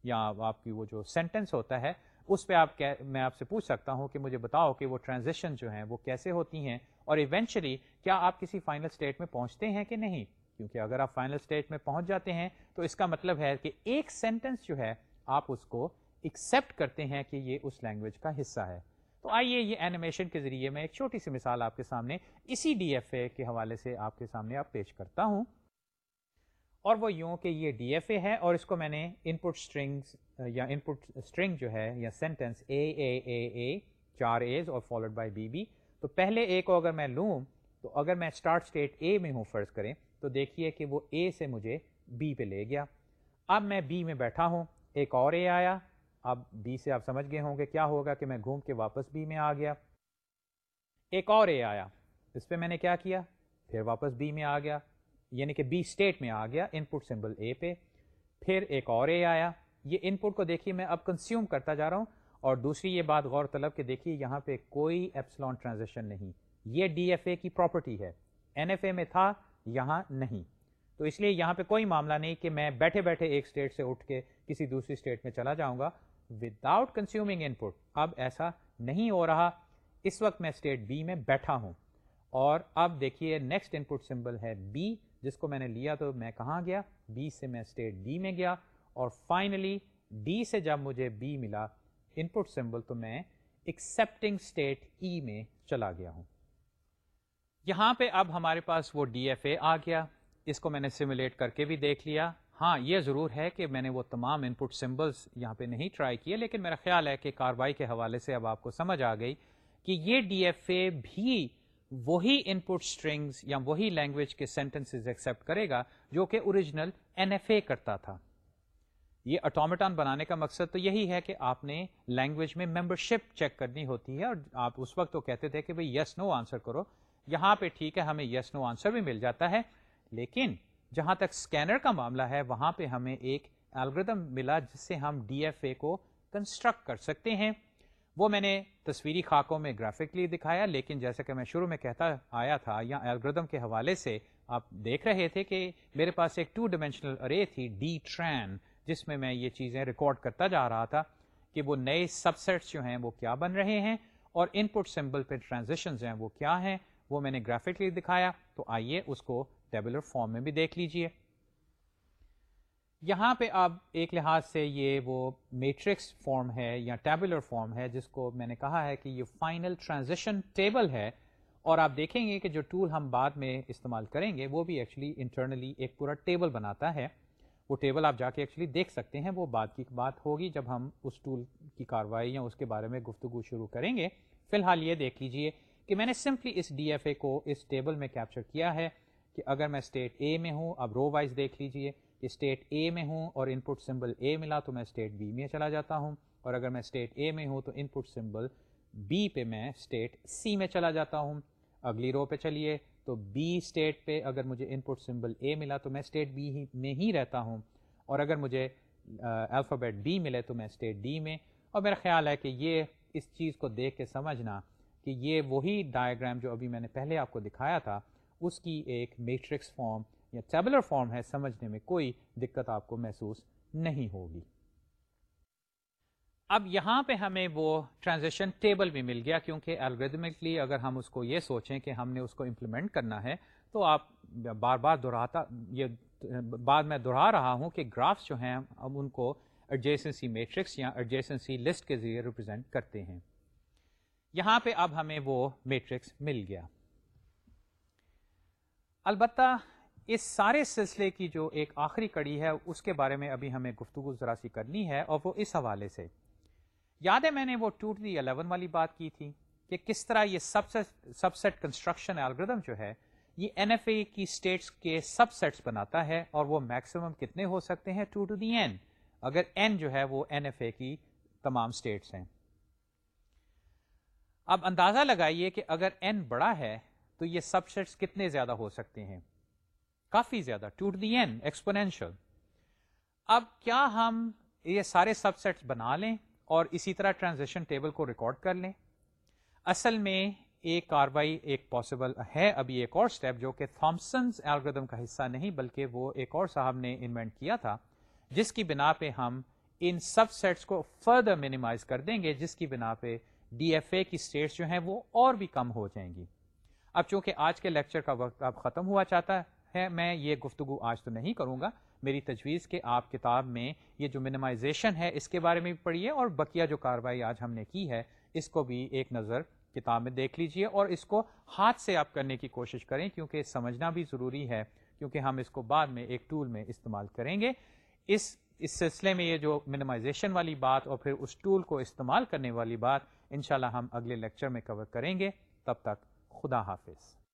یا آپ کی وہ جو سینٹینس ہوتا ہے، اس پہ آپ میں آپ سے پوچھ سکتا ہوں کہ مجھے بتاؤ کہ وہ ٹرانزیکشن جو ہیں، وہ کیسے ہوتی ہیں؟ اور ایونچولی کیا آپ کسی فائنل اسٹیٹ میں پہنچتے ہیں کہ نہیں؟ کیونکہ اگر آپ فائنل اسٹیج میں پہنچ جاتے ہیں تو اس کا مطلب ہے کہ ایک سینٹینس جو ہے آپ اس کو ایکسپٹ کرتے ہیں کہ یہ اس لینگویج کا حصہ ہے۔ تو آئیے یہ اینیمیشن کے ذریعے میں ایک چھوٹی سی مثال آپ کے سامنے اسی ڈی ایف اے کے حوالے سے آپ کے سامنے آپ پیش کرتا ہوں۔ اور وہ یوں کہ یہ ڈی ایف اے ہے اور اس کو میں نے ان پٹ اسٹرنگس یا ان پٹ اسٹرنگ جو ہے یا سینٹینس اے اے اے اے چار ایز اور فالوڈ بائی بی بی تو پہلے اے کو اگر میں لوں، تو اگر میں اسٹارٹ اسٹیٹ اے میں ہوں، فرض کریں، تو دیکھیے کہ وہ اے سے مجھے بی پہ لے گیا۔ اب میں بی میں بیٹھا ہوں، ایک اور اے آیا۔ اب بی سے آپ سمجھ گئے ہوں کہ کیا ہوگا کہ میں گھوم کے واپس بی میں آ گیا۔ ایک اور اے آیا۔ اس پہ میں نے کیا کیا؟ پھر واپس بی میں آ گیا۔ یعنی کہ بی اسٹیٹ میں آ گیا ان پٹ سمبل اے پہ۔ پھر ایک اور اے آیا۔ یہ ان پٹ کو دیکھیے، میں اب کنزیوم کرتا جا رہا ہوں۔ اور دوسری یہ بات غور طلب کہ دیکھیے یہاں پہ کوئی ایپسلون ٹرانزیکشن نہیں۔ یہ ڈی ایف اے کی پراپرٹی ہے۔ این ایف اے میں تھا، یہاں نہیں۔ تو اس لیے یہاں پہ کوئی معاملہ نہیں کہ میں بیٹھے بیٹھے ایک اسٹیٹ سے اٹھ کے کسی دوسری اسٹیٹ میں چلا جاؤں گا۔ وداؤٹ کنزیومنگ ان پٹ اب ایسا نہیں ہو رہا۔ اس وقت میں اسٹیٹ بی میں بیٹھا ہوں۔ اور اب دیکھیے نیکسٹ ان پٹ سمبل ہے بی جس کو میں نے لیا تو میں کہاں گیا؟ بی سے میں اسٹیٹ ڈی میں گیا۔ اور فائنلی ڈی سے جب مجھے بی ملا ان پٹ سمبل تو میں ایکسپٹنگ اسٹیٹ ای میں چلا گیا ہوں۔ یہاں پہ اب ہمارے پاس وہ ڈی ایف اے آ گیا۔ اس کو میں نے سیمولیٹ کر کے بھی دیکھ لیا۔ ہاں یہ ضرور ہے کہ میں نے وہ تمام ان پٹ سمبلس یہاں پہ نہیں ٹرائی کیے، لیکن میرا خیال ہے کہ کاروائی کے حوالے سے اب آپ کو سمجھ آ گئی کہ یہ ڈی ایف اے بھی وہی ان پٹ اسٹرنگس یا وہی لینگویج کے سینٹینس ایکسپٹ کرے گا جو کہ اوریجنل این ایف اے کرتا تھا۔ یہ اٹومیٹان بنانے کا مقصد تو یہی ہے کہ آپ نے لینگویج میں ممبر شپ چیک کرنی ہوتی ہے اور آپ اس وقت تو کہتے تھے کہ بھائی یس نو آنسر کرو۔ یہاں پہ ٹھیک ہے، ہمیں یس نو آنسر بھی مل جاتا ہے۔ لیکن جہاں تک اسکینر کا معاملہ ہے، وہاں پہ ہمیں ایک الگریدم ملا جس سے ہم ڈی ایف اے کو کنسٹرکٹ کر سکتے ہیں۔ وہ میں نے تصویری خاکوں میں گرافکلی دکھایا، لیکن جیسا کہ میں شروع میں کہتا آیا تھا یا الگریدم کے حوالے سے، آپ دیکھ رہے تھے کہ میرے پاس ایک ٹو ڈائمینشنل ارے تھی ڈی ٹرین جس میں میں یہ چیزیں ریکارڈ کرتا جا رہا تھا کہ وہ نئے سب سیٹس جو ہیں وہ کیا بن رہے ہیں اور ان پٹ سمبل پہ ٹرانزیکشنز ہیں وہ کیا ہیں وہ میں نے گرافکلی دکھایا تو آئیے اس کو ٹیبلر فارم میں بھی دیکھ لیجیے۔ یہاں پہ اب ایک لحاظ سے یہ وہ میٹرکس فارم ہے یا ٹیبلر فارم ہے جس کو میں نے کہا ہے کہ یہ فائنل ٹرانزیشن ٹیبل ہے اور آپ دیکھیں گے کہ جو ٹول ہم بعد میں استعمال کریں گے وہ بھی ایکچولی انٹرنلی ایک پورا ٹیبل بناتا ہے۔ وہ ٹیبل آپ جا کے ایکچولی دیکھ سکتے ہیں، وہ بات کی بات ہوگی جب ہم اس ٹول کی کاروائی یا اس کے بارے میں گفتگو شروع کریں گے۔ فی الحال یہ دیکھ لیجیے کہ میں نے سمپلی اس ڈی ایف اے کو اس ٹیبل میں کیپچر کیا ہے کہ اگر میں اسٹیٹ اے میں ہوں اب رو وائز دیکھ لیجیے کہ اسٹیٹ اے میں ہوں اور ان پٹ سمبل اے ملا تو میں اسٹیٹ بی میں چلا جاتا ہوں۔ اور اگر میں اسٹیٹ اے میں ہوں تو ان پٹ سمبل بی پہ میں اسٹیٹ سی میں چلا جاتا ہوں۔ اگلی رو پہ چلیے۔ تو بی اسٹیٹ پہ اگر مجھے ان پٹ سمبل اے ملا تو میں اسٹیٹ بی میں ہی رہتا ہوں۔ اور اگر مجھے الفابیٹ بی ملے تو میں اسٹیٹ ڈی میں۔ اور میرا خیال ہے کہ یہ اس چیز کو دیکھ کے سمجھنا کہ یہ وہی ڈائیگرام جو ابھی میں نے پہلے آپ کو دکھایا تھا، اس کی ایک میٹرکس فارم یا ٹیبلر فارم ہے، سمجھنے میں کوئی دقت آپ کو محسوس نہیں ہوگی۔ اب یہاں پہ ہمیں وہ ٹرانزیکشن ٹیبل بھی مل گیا کیونکہ الگریدمکلی اگر ہم اس کو یہ سوچیں کہ ہم نے اس کو امپلیمنٹ کرنا ہے، تو آپ بار بار دہراتا، یہ بعد میں دہرا رہا ہوں کہ گرافس جو ہیں اب ان کو ایڈجیسنسی میٹرکس یا ایڈجیسنسی لسٹ کے ذریعے ریپرزینٹ کرتے ہیں۔ یہاں پہ اب ہمیں وہ میٹرکس مل گیا۔ البتہ اس سارے سلسلے کی جو ایک آخری کڑی ہے، اس کے بارے میں ابھی ہمیں گفتگو ذرا سی کرنی ہے اور وہ اس حوالے سے۔ یاد ہے میں نے وہ ٹو دی الیون والی بات کی تھی کہ کس طرح یہ سب سیٹ کنسٹرکشن الگریدم جو ہے، یہ این ایف اے کی اسٹیٹس کے سب سیٹس بناتا ہے اور وہ میکسیمم کتنے ہو سکتے ہیں ٹو ٹو دی این اگر این جو ہے وہ این ایف اے کی تمام اسٹیٹس ہیں۔ اب اندازہ لگائیے کہ اگر این بڑا ہے تو یہ سب سیٹس کتنے زیادہ ہو سکتے ہیں۔ کافی زیادہ two to the N exponential اب کیا ہم یہ سارے سب سیٹس بنا لیں؟ اور اسی طرح ٹرانزیکشن ٹیبل کو ریکارڈ کر لیں۔ اصل میں ایک کاروائی ایک پاسبل ہے۔ ابھی ایک اور اسٹیپ جو کہ تھامسنز الگریدم کا حصہ نہیں بلکہ وہ ایک اور صاحب نے انوینٹ کیا تھا، جس کی بنا پہ ہم ان سب سیٹس کو فردر مینیمائز کر دیں گے، جس کی بنا پہ ڈی ایف اے کی اسٹیٹس جو ہیں وہ اور بھی کم ہو جائیں گی۔ اب چونکہ آج کے لیکچر کا وقت اب ختم ہوا چاہتا ہے، میں یہ گفتگو آج تو نہیں کروں گا۔ میری تجویز کہ آپ کتاب میں یہ جو منیمائزیشن ہے، اس کے بارے میں بھی پڑھیے اور بقیہ جو کاروائی آج ہم نے کی ہے، اس کو بھی ایک نظر کتاب میں دیکھ لیجیے اور اس کو ہاتھ سے آپ کرنے کی کوشش کریں کیونکہ سمجھنا بھی ضروری ہے کیونکہ ہم اس کو بعد میں ایک ٹول میں استعمال کریں گے۔ اس اس سلسلے میں یہ جو منیمائزیشن والی بات اور پھر اس ٹول کو استعمال کرنے والی بات انشاءاللہ ہم اگلے لیکچر میں کور کریں گے۔ تب تک خدا حافظ۔